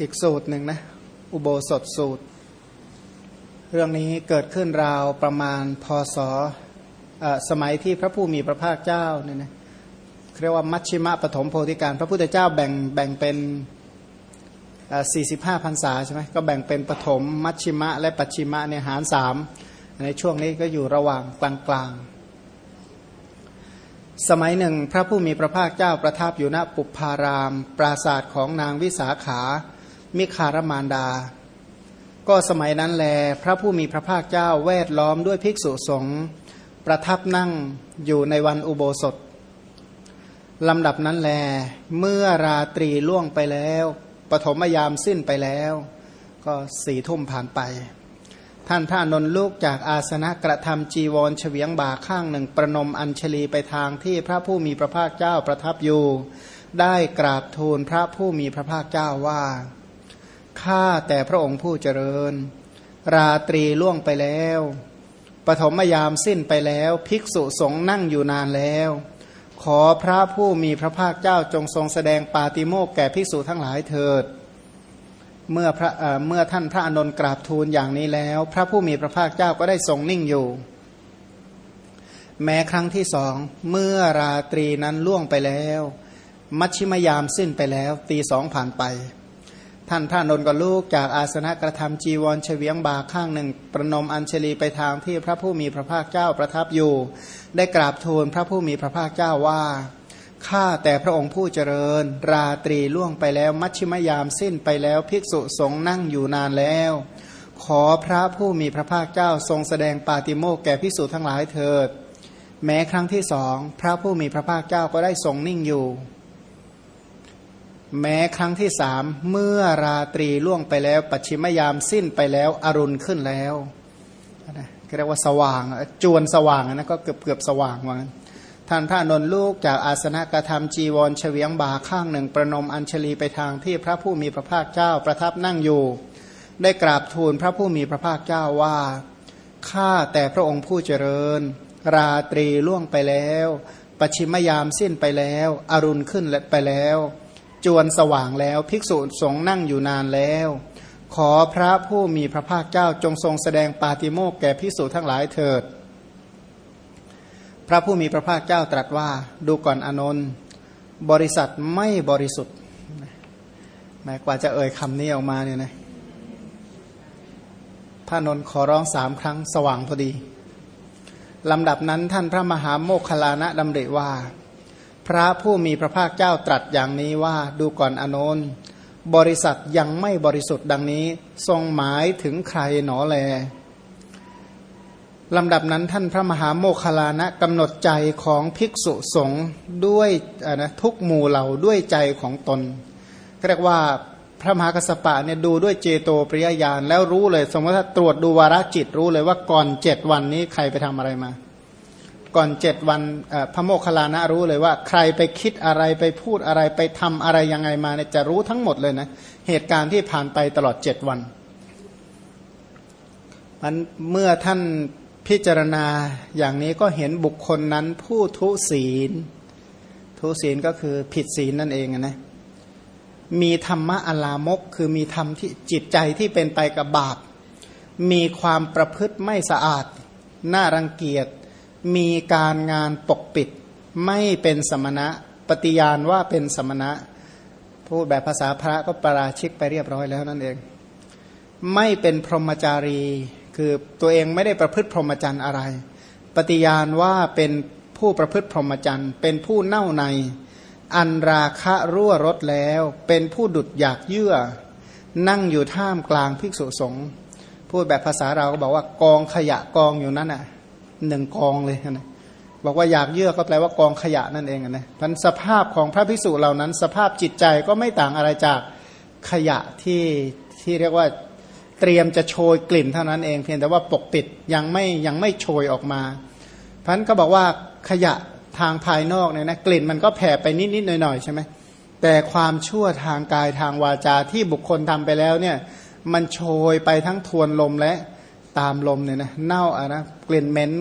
อีกสูตรหนึ่งนะ อุโบสถสูตร เรื่องนี้เกิดขึ้นราวประมาณพศสมัยที่พระผู้มีพระภาคเจ้าเนี่ยนะเรียกว่ามัชชิมะปฐมโพธิการ พระพุทธเจ้าแบ่งแบ่งเป็น45พรรษาใช่ไหมก็แบ่งเป็นปฐมมัชชิมะ และปัจฉิมะเนี่ยหารสามในช่วงนี้ก็อยู่ระหว่างกลางกลางสมัยหนึ่ง พระผู้มีพระภาคเจ้าประทับอยู่ณปุพาราม ปราศาสตร์ของนางวิสาขา มิคารมานดา ก็สมัยนั้นแล พระผู้มีพระภาคเจ้าแวดล้อมด้วยภิกษุสงฆ์ประทับนั่งอยู่ในวันอุโบสถลำดับนั้นแล เมื่อราตรีล่วงไปแล้ว ปฐมยามสิ้นไปแล้ว ก็สี่ทุ่มผ่านไป ท่านพระนนลูกจากอาสนะกระทำจีวรเฉวียงบ่าข้างหนึ่งประนมอัญชลีไปทางที่พระผู้มีพระภาคเจ้าประทับอยู่ ได้กราบทูลพระผู้มีพระภาคเจ้าว่า ข้าแต่พระองค์ผู้เจริญ ราตรีล่วงไปแล้ว ปฐมยามสิ้นไปแล้ว ภิกษุสงฆ์นั่งอยู่นานแล้ว ขอพระผู้มีพระภาคเจ้าจงทรงแสดงปาติโมกแก่ภิกษุทั้งหลายเถิด เมื่อพระเมื่อท่านพระอนนท์กราบทูลอย่างนี้แล้ว พระผู้มีพระภาคเจ้าก็ได้ทรงนิ่งอยู่ แม้ครั้งที่สองเมื่อราตรีนั้นล่วงไปแล้ว มัชชิมยามสิ้นไปแล้ว ตีสองผ่านไป ท่านพระนนท์ก็ลูกจากอาสนะกระทำจีวรเฉวียงบาข้างหนึ่ง ประนมอัญเชลีไปทางที่พระผู้มีพระภาคเจ้าประทับอยู่ ได้กราบทูลพระผู้มีพระภาคเจ้าว่าข้าแต่พระองค์ผู้เจริญ ราตรีล่วงไปแล้วมัชชิมยามสิ้นไปแล้วภิกษุสงฆ์นั่งอยู่นานแล้ว ขอพระผู้มีพระภาคเจ้าทรงแสดงปาติโมกแก่ภิกษุทั้งหลายเถิด แม้ครั้งที่สองพระผู้มีพระภาคเจ้าก็ได้ทรงนิ่งอยู่ แม้ครั้งที่สามเมื่อราตรีล่วงไปแล้ว ปัจฉิมยามสิ้นไปแล้วอรุณขึ้นแล้วเรียกว่าสว่างจวนสว่างนะก็เกือบเกือบสว่างวันท่านพระนนลูกจากอาสนะกระทำจีวรเฉวียงบ่าข้างหนึ่ง ประนมอัญชลีไปทางที่พระผู้มีพระภาคเจ้าประทับนั่งอยู่ ได้กราบทูลพระผู้มีพระภาคเจ้าว่าข้าแต่พระองค์ผู้เจริญ ราตรีล่วงไปแล้วปชิมยามสิ้นไปแล้ว อรุณขึ้นไปแล้ว จวนสว่างแล้ว ภิกษุสงฆ์นั่งอยู่นานแล้ว ขอพระผู้มีพระภาคเจ้าจงทรงแสดงปาติโมกแก่ภิกษุทั้งหลายเถิด พระผู้มีพระภาคเจ้าตรัสว่า ดูก่อนอนนท์บริษัทไม่บริสุทธิ์แม้กว่าจะเอ่ยคำนี้ออกมาเนี่ยนะพระนนท์ขอร้องสามครั้งสว่างพอดีลำดับนั้นท่านพระมหาโมคคลานะดำริว่า พระผู้มีพระภาคเจ้าตรัสอย่างนี้ว่าดูก่อนอนนท์บริษัทยังไม่บริสุทธิ์ดังนี้ทรงหมายถึงใครหนอแลลำดับนั้นท่านพระมหาโมคคลานะกำหนดใจของภิกษุสงฆ์ด้วยนะทุกหมู่เหล่าด้วยใจของตนเรียกว่าพระมหากสปะเนี่ยดูด้วยเจโตปริยญาณแล้วรู้เลย สมมติถ้าตรวจดูวาระจิตรู้เลยว่าก่อนเจ็ดวันนี้ใครไปทำอะไรมา ก่อนเจ็ดวันพระโมคคัลลานะรู้เลยว่า ใครไปคิดอะไรไปพูดอะไรไปทำอะไรยังไงมาเนี่ยจะรู้ทั้งหมดเลยนะเหตุการณ์ที่ผ่านไปตลอดเจ็ดวันมันเมื่อท่านพิจารณาอย่างนี้ก็เห็นบุคคลนั้นผู้ทุศีล ทุศีลก็คือผิดศีลนั่นเองนะมีธรรมะอลามก คือมีธรรมที่จิตใจที่เป็นไปกับบาป มีความประพฤติไม่สะอาด น่ารังเกียจ มีการงานปกปิด ไม่เป็นสมณะ ปฏิญาณว่าเป็นสมณะ พูดแบบภาษาพระก็ประราชิกไปเรียบร้อยแล้วนั่นเอง ไม่เป็นพรหมจารี คือตัวเองไม่ได้ประพฤติพรหมจรรย์อะไร ปฏิญาณว่าเป็นผู้ประพฤติพรหมจรรย์ เป็นผู้เน่าใน อันราคะรั่วรถแล้ว เป็นผู้ดุดอยากเยื่อ นั่งอยู่ท่ามกลางภิกษุสงฆ์พูดแบบภาษาเราก็บอกว่ากองขยะกองอยู่นั้นอะ หนึ่งกองเลยนะบอกว่าอยากเยื่อก็แปลว่ากองขยะนั่นเองนะพันสภาพของพระภิกษุเหล่านั้น สภาพจิตใจก็ไม่ต่างอะไรจากขยะที่ที่เรียกว่าเตรียมจะโชยกลิ่นเท่านั้นเอง เพียงแต่ว่าปกปิดยังไม่ยังไม่โชยออกมาพันก็บอกว่าขยะทางภายนอกเนี่ยนะกลิ่นมันก็แผ่ไปนิดนิดหน่อยหน่อยใช่ไหมแต่ความชั่วทางกายทางวาจาที่บุคคลทำไปแล้วเนี่ยมันโชยไปทั้งทวนลมและ ตามลมเนี่ยนะเน่าอะนะกลิ่นเหม็น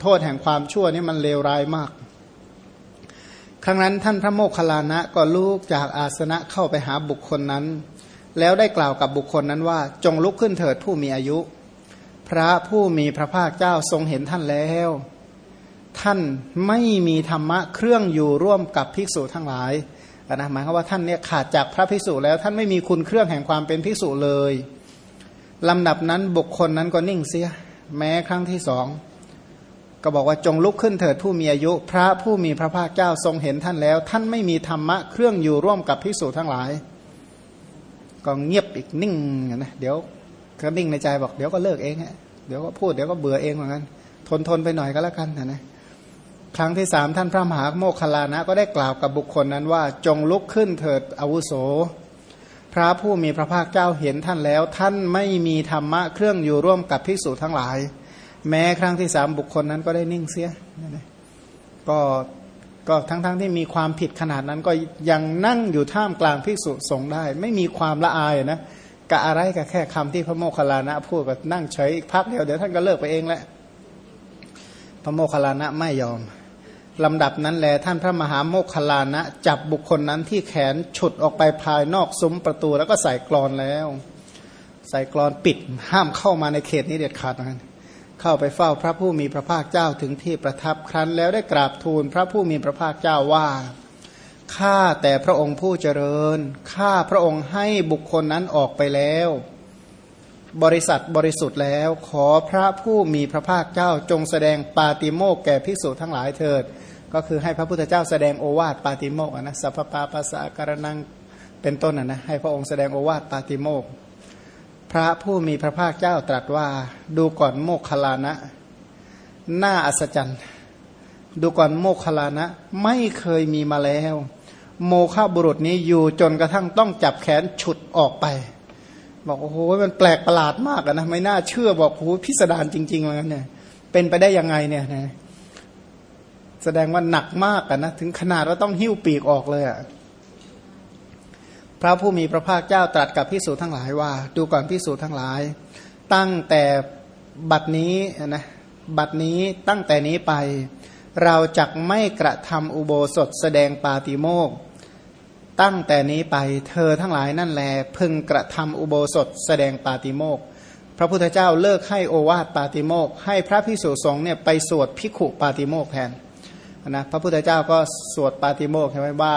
โทษแห่งความชั่วนี่มันเลวร้ายมาก ครั้งนั้นท่านพระโมคคัลลานะก็ลูกจากอาสนะเข้าไปหาบุคคลนั้น แล้วได้กล่าวกับบุคคลนั้นว่า จงลุกขึ้นเถิดผู้มีอายุ พระผู้มีพระภาคเจ้าทรงเห็นท่านแล้ว ท่านไม่มีธรรมะเครื่องอยู่ร่วมกับภิกษุทั้งหลายนะหมายความว่าท่านเนี่ยขาดจากพระภิกษุแล้วท่านไม่มีคุณเครื่องแห่งความเป็นภิกษุเลย ลำดับนั้นบุคคลนั้นก็นิ่งเสีย แม้ครั้งที่สองก็บอกว่าจงลุกขึ้นเถิดผู้มีอายุ พระผู้มีพระภาคเจ้าทรงเห็นท่านแล้ว ท่านไม่มีธรรมะเครื่องอยู่ร่วมกับภิกษุทั้งหลาย ก็เงียบอีกนิ่งนะเดี๋ยวก็นิ่งในใจบอกเดี๋ยวก็เลิกเองฮะเดี๋ยวก็พูดเดี๋ยวก็เบื่อเองเหมือนกันทนทนไปหน่อยก็แล้วกันนะครั้งที่สามท่านพระมหาโมคคลานะ ก็ได้กล่าวกับบุคคลนั้นว่า จงลุกขึ้นเถิดอาวุโส พระผู้มีพระภาคเจ้าเห็นท่านแล้ว ท่านไม่มีธรรมะเครื่องอยู่ร่วมกับภิกษุทั้งหลาย แม้ครั้งที่สามบุคคลนั้นก็ได้นิ่งเสียก็ก็ทั้งๆทที่มีความผิดขนาดนั้นก็ยังนั่งอยู่ท่ามกลางภิกษุสงฆ์ได้ ไม่มีความละอายนะกะอะไรกะแค่คำที่พระโมคคัลลานะพูดก็นั่งเฉยอีกพักเดียวเดี๋ยวท่านก็เลิกไปเองแหละพระโมคคัลลานะไม่ยอม ลำดับนั้นแลท่านพระมหาโมคคลลานะ จับบุคคลนั้นที่แขนฉุดออกไปภายนอกซุ้มประตูแล้วก็ใส่กรอนแล้ว ใส่กรอนปิดห้ามเข้ามาในเขตนี้เด็ดขาดนะเข้าไปเฝ้าพระผู้มีพระภาคเจ้าถึงที่ประทับครั้นแล้วได้กราบทูลพระผู้มีพระภาคเจ้าว่าข้าแต่พระองค์ผู้เจริญข้าพระองค์ให้บุคคลนั้นออกไปแล้ว บริษัทบริสุทธิ์แล้ว ขอพระผู้มีพระภาคเจ้าจงแสดงปาติโมกแก่ภิกษุทั้งหลายเถิด ก็คือให้พระพุทธเจ้าแสดงโอวาทปาติโมกนะสัพพปาปัสสะการนังเป็นต้นนะให้พระองค์แสดงโอวาทปาติโมกพระผู้มีพระภาคเจ้าตรัสว่าดูก่อนโมกขลานะหน้าอัศจรรย์ ดูก่อนโมกขลานะไม่เคยมีมาแล้ว โมฆะบุรุษนี้อยู่จนกระทั่งต้องจับแขนฉุดออกไป บอกโอ้โหมันแปลกประหลาดมากนะไม่น่าเชื่อบอกโอ้โหพิสดารจริงๆเหมือนกันเนี่ยเป็นไปได้ยังไงเนี่ยนะ แสดงว่าหนักมากนะ ถึงขนาดว่าต้องหิ้วปีกออกเลยอะ่ะพระผู้มีพระภาคเจ้าตรัสกับพิสูจทั้งหลายว่า ดูก่อนพิสูจทั้งหลาย ตั้งแต่บัดนี้นะบัดนี้ตั้งแต่นี้ไป เราจักไม่กระทำอุโบสถแสดงปาติโมกตั้งแต่นี้ไปเธอทั้งหลายนั่นแล พึงกระทำอุโบสถแสดงปาติโมกพระพุทธเจ้าเลิกให้โอวาทปาติโมกให้พระพิสุสงฆ์เนี่ยไปสวดพิขุปาติโมกแทน นะพระพุทธเจ้าก็สวดปาติโมกใช่ไหมว่า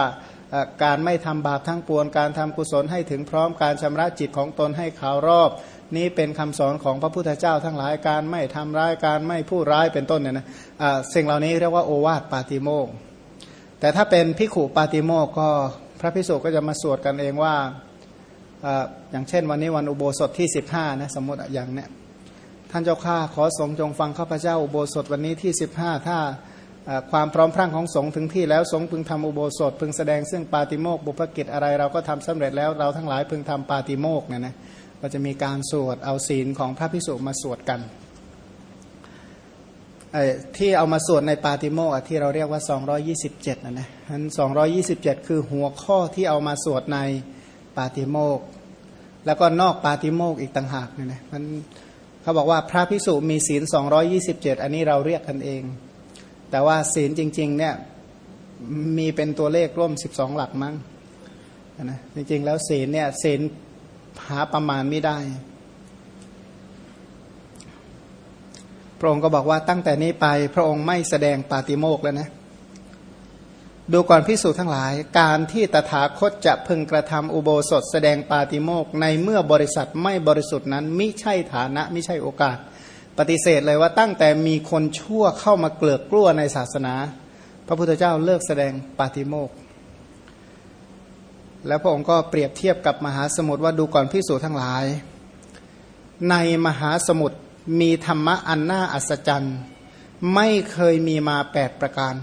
การไม่ทำบาปทั้งปวงการทำกุศลให้ถึงพร้อมการชำระจิตของตนให้ขาวรอบ นี้เป็นคำสอนของพระพุทธเจ้าทั้งหลายการไม่ทำร้ายการไม่พูดร้ายเป็นต้นเนี่ยนะสิ่งเหล่านี้เรียกว่าโอวาทปาติโมกแต่ถ้าเป็นพิขุปาติโมกก็พระพิสุก็จะมาสวดกันเองว่าอย่างเช่นวันนี้วันอุโบสถที่ 15นะสมมติอย่างเนี้ยท่านเจ้าข้าขอสงจงฟังข้าพเจ้าอุโบสถวันนี้ที่ 15 ถ้า ความพร้อมพรั่งของสงฆ์ถึงที่แล้วสงฆ์พึงทำอุโบสถ พึงแสดงซึ่งปาติโมกบุพกิจอะไรเราก็ทำสำเร็จแล้วเราทั้งหลายพึงทำปาติโมกเนี่ยนะก็จะมีการสวดเอาศีลของพระพิสุมาสวดกันที่เอามาสวดในปาติโมกที่เราเรียกว่า 227นะนะนั้น227 คือหัวข้อที่เอามาสวดในปาติโมกแล้วก็นอกปาติโมกอีกต่างหากเนี่ยนะมันเขาบอกว่าพระพิสุมีศีล 227 อันนี้เราเรียกกันเอง แต่ว่าศีลจริง ๆ เนี่ยมีเป็นตัวเลขร่วมสิบสองหลักมั้งนะจริง ๆ แล้วศีลเนี่ยศีลหาประมาณไม่ได้ พระองค์ก็บอกว่าตั้งแต่นี้ไปพระองค์ไม่แสดงปาติโมกแล้วนะดูก่อนพิสูจน์ทั้งหลาย การที่ตถาคตจะพึงกระทำอุโบสถ แสดงปาติโมกในเมื่อบริษัทไม่บริสุทธิ์นั้น มิใช่ฐานะ ไม่ใช่โอกาส ปฏิเสธเลยว่าตั้งแต่มีคนชั่วเข้ามาเกลือกกลัวในศาสนา พระพุทธเจ้าเลิกแสดงปาติโมกแล้วพระองค์ก็เปรียบเทียบกับมหาสมุทรว่าดูก่อนพิสูจทั้งหลาย ในมหาสมุทรมีธรรมะอันน่าอัศจรรย์ ไม่เคยมีมาแปดประการ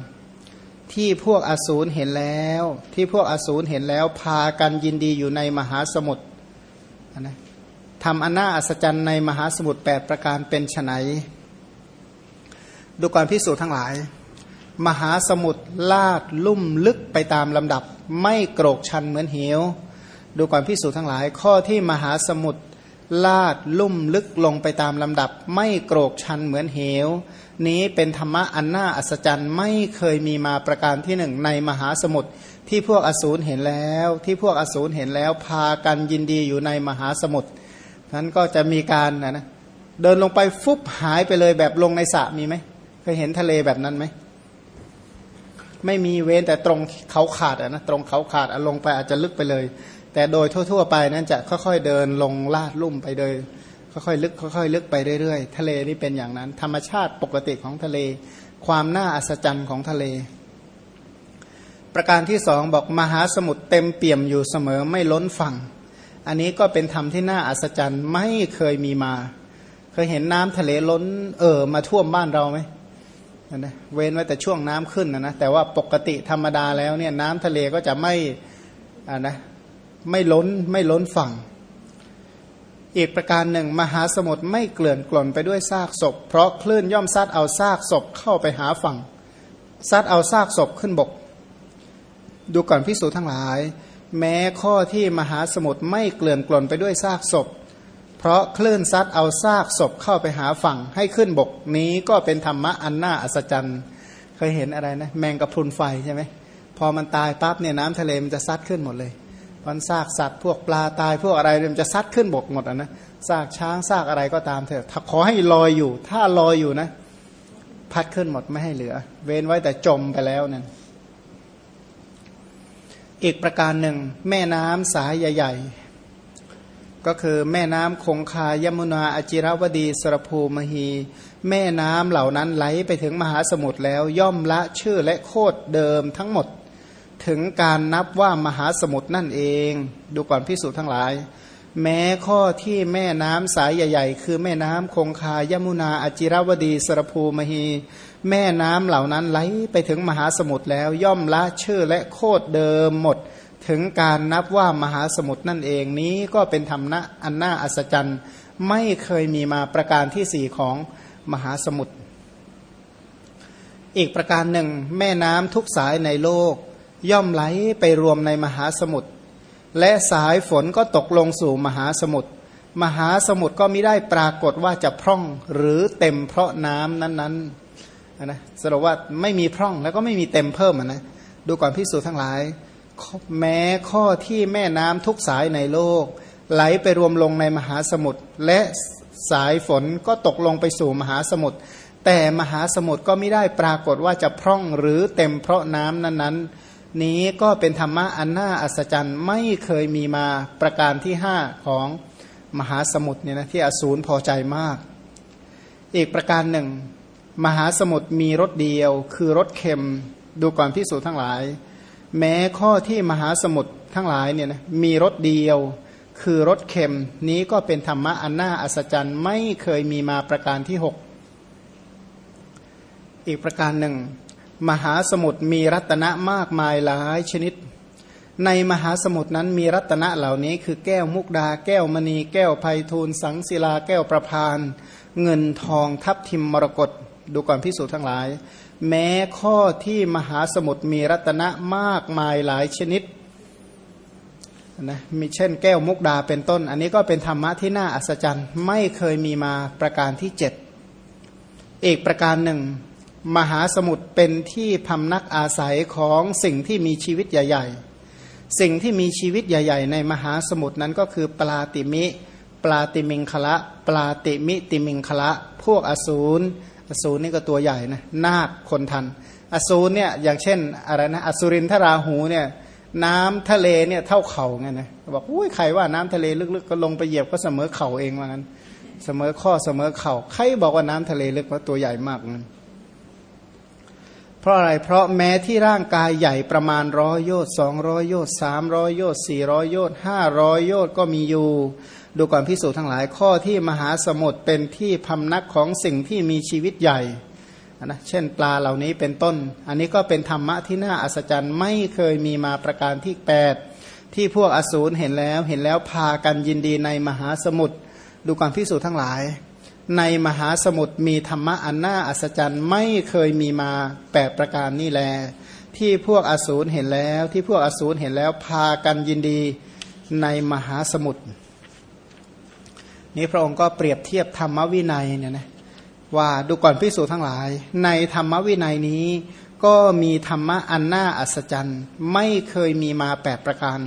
ที่พวกอสูรเห็นแล้ว ที่พวกอสูรเห็นแล้วพากันยินดีอยู่ในมหาสมุทรนะ ทำอันน่าอัศจรรย์ในมหาสมุทรแปดประการเป็นไนดูก่อนพิสูจน์ทั้งหลาย มหาสมุทรลาดลุ่มลึกไปตามลำดับ ไม่โกรกชันเหมือนเหว ดูก่อนพิสูจน์ทั้งหลาย ข้อที่มหาสมุทรลาดลุ่มลึกลงไปตามลำดับ ไม่โกรกชันเหมือนเหว นี้เป็นธรรมะอันน่าอัศจรรย์ไม่เคยมีมาประการที่หนึ่งในมหาสมุทรที่พวกอสูรเห็นแล้ว ที่พวกอสูรเห็นแล้วพากันยินดีอยู่ในมหาสมุทร นั้นก็จะมีการนะนะเดินลงไปฟุบหายไปเลยแบบลงในสระมีไหมเคยเห็นทะเลแบบนั้นไหมไม่มีเว้นแต่ตรงเขาขาดนะตรงเขาขาดอะลงไปอาจจะลึกไปเลย แต่โดยทั่ว ๆ ไปนั้นจะค่อยๆเดินลงลาดลุ่มไปโดยค่อยๆลึกค่อยๆลึกไปเรื่อยๆ ทะเลนี่เป็นอย่างนั้น ธรรมชาติปกติของทะเล ความน่าอัศจรรย์ของทะเล ประการที่สองบอกมหาสมุทรเต็มเปี่ยมอยู่เสมอไม่ล้นฝั่ง อันนี้ก็เป็นธรรมที่น่าอัศจรรย์ไม่เคยมีมา เคยเห็นน้ำทะเลล้น เออมาท่วมบ้านเราไหมนะเว้นไว้แต่ช่วงน้ำขึ้นนะนะแต่ว่าปกติธรรมดาแล้วเนี่ยน้ำทะเลก็จะไม่อ่านะไม่ล้นไม่ล้นฝั่ง อีกประการหนึ่ง มหาสมุทรไม่เกลื่อนกล่นไปด้วยซากศพ เพราะคลื่นย่อมซัดเอาซากศพเข้าไปหาฝั่งซัดเอาซากศพขึ้นบก ดูก่อนพิสูจทั้งหลาย แม้ข้อที่มหาสมุทรไม่เกลื่อนกล่นไปด้วยซากศพ เพราะคลื่นซัดเอาซากศพเข้าไปหาฝั่งให้ขึ้นบกนี้ก็เป็นธรรมะอันน่าอัศจรรย์ เคยเห็นอะไรนะ แมงกะพรุนไฟใช่ไหมพอมันตายปั๊บเนี่ยน้ำทะเลมันจะซัดขึ้นหมดเลยมันซากสัตว์พวกปลาตายพวกอะไรมันจะซัดขึ้นบกหมดอะนะซากช้างซากอะไรก็ตามเถอะขอให้ลอยอยู่ ถ้าลอยอยู่นะ พัดขึ้นหมดไม่ให้เหลือ เว้นไว้แต่จมไปแล้วนั่น อีกประการหนึ่ง แม่น้ำสายใหญ่ ๆ ก็คือแม่น้ำคงคายมุนาอจิรวดีสรภูมหี แม่น้ำเหล่านั้นไหลไปถึงมหาสมุทรแล้วย่อมละชื่อและโคดเดิมทั้งหมด ถึงการนับว่ามหาสมุทรนั่นเอง ดูก่อนพิสูจน์ทั้งหลาย แม้ข้อที่แม่น้ำสายใหญ่ ๆ คือแม่น้ำคงคายมุนาอจิรวดีสรภูมหี แม่น้ำเหล่านั้นไหลไปถึงมหาสมุทรแล้วย่อมละชื่อและโคดเดิมหมด ถึงการนับว่ามหาสมุทรนั่นเองนี้ก็เป็นธรรมนะอันน่าอัศจรรย์ไม่เคยมีมาประการที่สี่ของมหาสมุทรอีกประการหนึ่ง แม่น้ำทุกสายในโลก ย่อมไหลไปรวมในมหาสมุทรและสายฝนก็ตกลงสู่มหาสมุทรมหาสมุทรก็ไม่ได้ปรากฏว่าจะพร่องหรือเต็มเพราะน้ำนั้นๆ นะสรุปว่าไม่มีพร่องแล้วก็ไม่มีเต็มเพิ่มนะดูก่อนพิสูจทั้งหลาย แม้ข้อที่แม่น้ำทุกสายในโลก ไหลไปรวมลงในมหาสมุทรและสายฝนก็ตกลงไปสู่มหาสมุทรแต่มหาสมุทรก็ไม่ได้ปรากฏว่าจะพร่องหรือเต็มเพราะน้ำนั้นๆ นี้ก็เป็นธรรมะอันน่าอัศจรรย์ไม่เคยมีมาประการที่ห้าของมหาสมุทรเนี่ยนะที่อสูรพอใจมาก อีกประการหนึ่ง มหาสมุทรมีรสเดียว คือรสเค็มดูก่อนพิสูจน์ทั้งหลาย แม้ข้อที่มหาสมุทรทั้งหลายเนี่ยนะมีรสเดียว คือรสเค็ม นี้ก็เป็นธรรมะอันน่าอัศจรรย์ไม่เคยมีมาประการที่หกอีกประการหนึ่ง มหาสมุทรมีรัตนะมากมายหลายชนิด ในมหาสมุทรนั้นมีรัตนะเหล่านี้คือแก้วมุกดา แก้วมณี แก้วไพทูลสังศิลาแก้วประพาน เงินทองทับทิมมรกต ดูก่อนพิสูจน์ทั้งหลาย แม้ข้อที่มหาสมุทรมีรัตนะมากมายหลายชนิดนะมีเช่นแก้วมุกดาเป็นต้น อันนี้ก็เป็นธรรมะที่น่าอัศจรรย์ ไม่เคยมีมาประการที่เจ็ดอีกประการหนึ่ง มหาสมุทรเป็นที่พำนักอาศัยของสิ่งที่มีชีวิตใหญ่ ๆ สิ่งที่มีชีวิตใหญ่ ๆ ในมหาสมุทรนั้นก็คือปลาติมิ ปลาติมิงคละ ปลาติมิติมิงคละ พวกอสูร อสูรนี่ก็ตัวใหญ่นะนาคคนทัน อสูรเนี่ยอย่างเช่นอะไรนะอสุรินทราหูเนี่ยน้ำทะเลเนี่ยเท่าเข่าไงนะบอกอุ้ยใครว่าน้ำทะเลลึกๆก็ลงไปเหยียบก็เสมอเข่าเองว่างั้น เสมอข้อเสมอเข่าใครบอกว่าน้ำทะเลลึกเพราะตัวใหญ่มากนั้นเพราะอะไรเพราะแม้ที่ร่างกายใหญ่ประมาณร้อยโยชน์สองร้อยโยชน์สามร้อยโยชน์สี่ร้อยโยชน์ห้าร้อยโยชน์ก็มีอยู่ ดูก่อนพิสูจน์ทั้งหลายข้อที่มหาสมุทรเป็นที่พำนักของสิ่งที่มีชีวิตใหญ่นะเช่นปลาเหล่านี้เป็นต้น อันนี้ก็เป็นธรรมะที่น่าอัศจรรย์ไม่เคยมีมาประการที่ 8 ที่พวกอสูรเห็นแล้วเห็นแล้วพากันยินดีในมหาสมุทรดูก่อนพิสูจน์ทั้งหลาย ในมหาสมุทรมีธรรมะอันน่าอัศจรรย์ไม่เคยมีมาแปดประการนี่แล ที่พวกอสูรเห็นแล้ว ที่พวกอสูรเห็นแล้วพากันยินดีในมหาสมุทร นี้พระองค์ก็เปรียบเทียบธรรมวินัยเนี่ยนะว่าดูก่อนพิสูจน์ทั้งหลาย ในธรรมวินัยนี้ก็มีธรรมะอันน่าอัศจรรย์ไม่เคยมีมาแปดประการ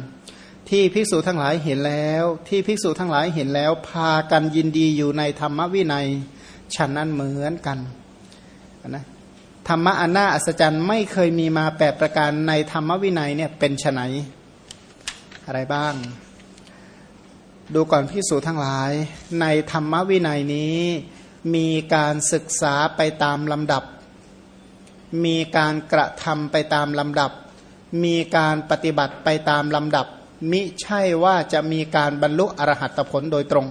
ที่ภิกษุทั้งหลายเห็นแล้ว ที่ภิกษุทั้งหลายเห็นแล้ว พากันยินดีอยู่ในธรรมวินัยฉันนั้นเหมือนกันนะธรรมะอันน่าอัศจรรย์ไม่เคยมีมาแปดประการในธรรมวินัยเนี่ยเป็นไฉนอะไรบ้าง ดูก่อนพิสูจทั้งหลาย ในธรรมวินัยนี้ มีการศึกษาไปตามลำดับ มีการกระทำไปตามลำดับ มีการปฏิบัติไปตามลำดับ มิใช่ว่าจะมีการบรรลุอรหัตผลโดยตรง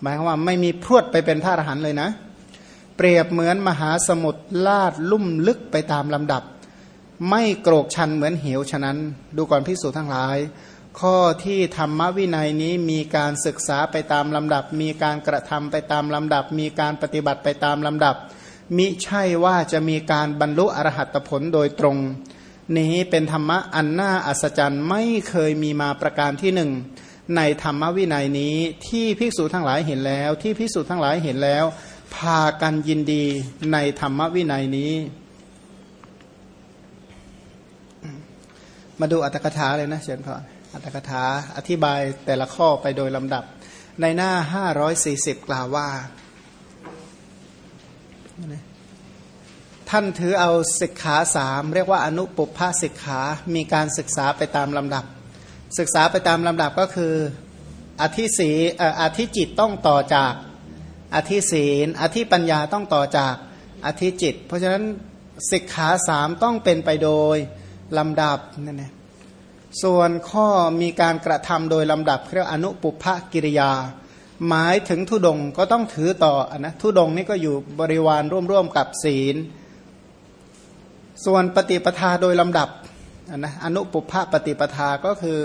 หมายความว่าไม่มีพรวดไปเป็นพระอรหันต์เลยนะ เปรียบเหมือนมหาสมุทรลาดลุ่มลึกไปตามลำดับ ไม่โกรกชันเหมือนเหวฉะนั้น ดูก่อนพิสูจทั้งหลาย ข้อที่ธรรมวินัยนี้มีการศึกษาไปตามลำดับ มีการกระทำไปตามลำดับ มีการปฏิบัติไปตามลำดับ มิใช่ว่าจะมีการบรรลุอรหัตผลโดยตรง นี้เป็นธรรมะอันน่าอัศจรรย์ไม่เคยมีมาประการที่หนึ่งในธรรมวินัยนี้ที่ภิกษุทั้งหลายเห็นแล้ว ที่ภิกษุทั้งหลายเห็นแล้ว พากันยินดีในธรรมวินัยนี้ มาดูอัตถกถาเลยนะเชิญพ่อ อัตถกถาอธิบายแต่ละข้อไปโดยลำดับ ในหน้า 540 กล่าวว่า ท่านถือเอาศิกขาสามเรียกว่าอนุปุพพศิกขามีการศึกษาไปตามลำดับ ศึกษาไปตามลำดับก็คืออธิศีอธิจิตต้องต่อจากอธิศีลอธิปัญญาต้องต่อจากอธิจิต เพราะฉะนั้นศิกขาสามต้องเป็นไปโดยลำดับนั่นเอง ส่วนข้อมีการกระทำโดยลำดับเรียกอนุปุพะกิริยา หมายถึงทุดงก็ต้องถือต่อนะทุดงนี่ก็อยู่บริวารร่วมๆกับศีล ส่วนปฏิปทาโดยลำดับนะอนุปุพะปฏิปทาก็คือ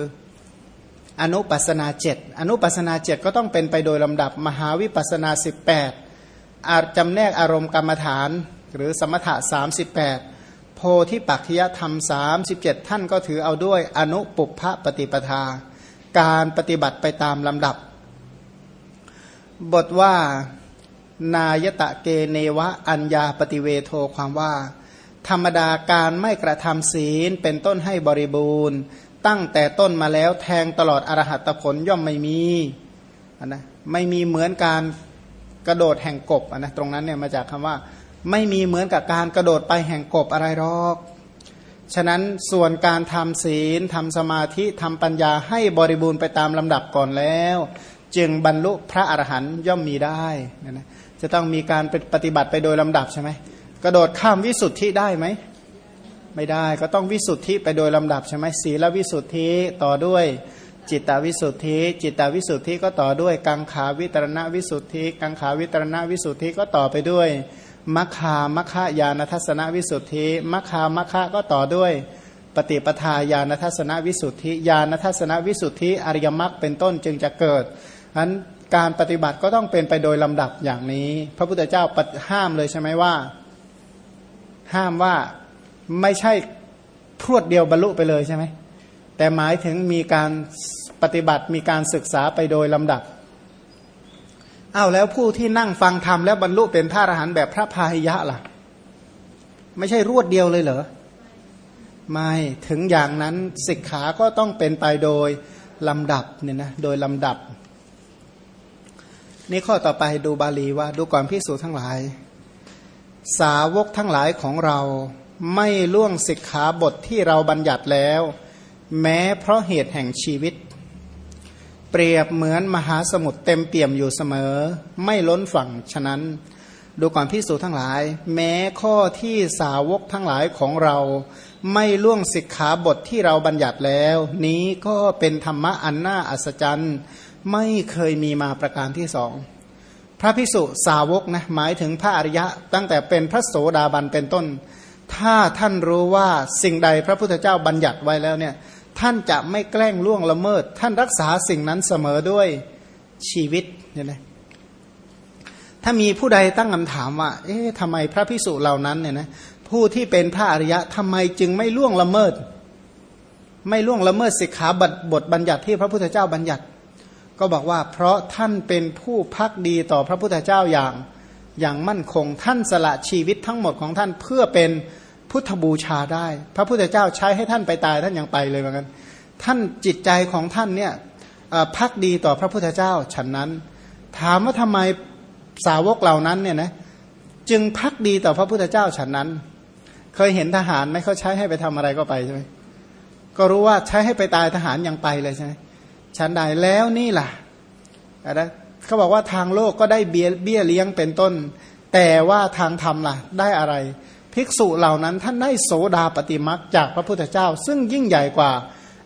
อนุปัสนาเจ็อนุปัสนาเจ็ก็ต้องเป็นไปโดยลำดับ มหาวิปัสนา 18อาจจำแนกอารมณ์กรรมฐาน หรือสมถะ 38 ธิปัจจยธรรมสามสิบเจ็ดท่านก็ถือเอาด้วยอนุปุพะปฏิปทา การปฏิบัติไปตามลำดับ บทว่านายตะเกเนวะอัญญาปฏิเวโทความว่า ธรรมดาการไม่กระทำศีลเป็นต้นให้บริบูรณ์ ตั้งแต่ต้นมาแล้วแทงตลอดอรหัตผลย่อมไม่มีนะไม่มีเหมือนการกระโดดแห่งกบนะตรงนั้นเนี่ยมาจากคำว่า ไม่มีเหมือนกับการกระโดดไปแห่งกบอะไรหรอก ฉะนั้นส่วนการทำศีลทำสมาธิทำปัญญาให้บริบูรณ์ไปตามลำดับก่อนแล้ว จึงบรรลุพระอรหันต์ย่อมมีได้นะจะต้องมีการปฏิบัติไปโดยลำดับใช่ไหมกระโดดข้ามวิสุทธิได้ไหมไม่ได้ก็ต้องวิสุทธิไปโดยลำดับใช่ไหมศีลวิสุทธิต่อด้วยจิตตวิสุทธิ จิตตวิสุทธิก็ต่อด้วยกังขาวิตรณวิสุทธิ กังขาวิตรณวิสุทธิก็ต่อไปด้วย มัคคามัคคายานทัศนวิสุทธิมัคคามัคคะก็ต่อด้วย ปฏิปทาญาณทัศนวิสุทธิญาณทัศนวิสุทธิอริยมรรคเป็นต้นจึงจะเกิดนั้นการปฏิบัติก็ต้องเป็นไปโดยลำดับอย่างนี้ พระพุทธเจ้าห้ามเลยใช่ไหมว่า ห้ามว่าไม่ใช่พรวดเดียวบรรลุไปเลยใช่ไหมแต่หมายถึงมีการปฏิบัติมีการศึกษาไปโดยลำดับ อ้าวแล้วผู้ที่นั่งฟังธรรมแล้วบรรลุเป็นพระอรหันต์แบบพระพาหิยะล่ะ ไม่ใช่รวดเดียวเลยเหรอ ไม่ถึงอย่างนั้นสิกขาก็ต้องเป็นไปโดยลำดับเนี่ยนะโดยลำดับ นี่ข้อต่อไปดูบาลีว่า ดูก่อนพิสูจทั้งหลาย สาวกทั้งหลายของเราไม่ล่วงสิกขาบทที่เราบัญญัติแล้ว แม้เพราะเหตุแห่งชีวิต เปรียบเหมือนมหาสมุทรเต็มเปี่ยมอยู่เสมอ ไม่ล้นฝั่งฉะนั้น ดูก่อนพิสูจทั้งหลาย แม้ข้อที่สาวกทั้งหลายของเรา ไม่ล่วงสิกขาบทที่เราบัญญัติแล้ว นี้ก็เป็นธรรมะอันน่าอัศจรรย์ไม่เคยมีมาประการที่สองพระพิสุสาวกนะหมายถึงพระอริยะตั้งแต่เป็นพระโสดาบันเป็นต้น ถ้าท่านรู้ว่าสิ่งใดพระพุทธเจ้าบัญญัติไว้แล้วเนี่ย ท่านจะไม่แกล้งล่วงละเมิด ท่านรักษาสิ่งนั้นเสมอด้วยชีวิตเนี่ยนะถ้ามีผู้ใดตั้งคำถามว่า เอ๊ะทำไมพระพิสุเหล่านั้นเนี่ยนะผู้ที่เป็นพระอริยะทำไมจึงไม่ล่วงละเมิด ไม่ล่วงละเมิดสิกขาบทบทบัญญัติที่พระพุทธเจ้าบัญญัติ ก็บอกว่า เพราะท่านเป็นผู้พักดีต่อพระพุทธเจ้าอย่างอย่างมั่นคง ท่านสละชีวิตทั้งหมดของท่านเพื่อเป็น พุทธบูชาได้ พระพุทธเจ้าใช้ให้ท่านไปตายท่านยังไปเลยเหมือนกันท่านจิตใจของท่านเนี่ยพักดีต่อพระพุทธเจ้าฉันนั้น ถามว่าทำไมสาวกเหล่านั้นเนี่ยนะจึงพักดีต่อพระพุทธเจ้าฉันนั้น เคยเห็นทหารไหมเขาใช้ให้ไปทำอะไรก็ไปใช่ไหมก็รู้ว่าใช้ให้ไปตายทหารยังไปเลยใช่ไหมฉันใดแล้วนี่ล่ะนะเขาบอกว่าทางโลกก็ได้เบี้ยเบี้ยเลี้ยงเป็นต้น แต่ว่าทางธรรมล่ะ ได้อะไร ภิกษุเหล่านั้นท่านได้โสดาปฏิมักจากพระพุทธเจ้า ซึ่งยิ่งใหญ่กว่า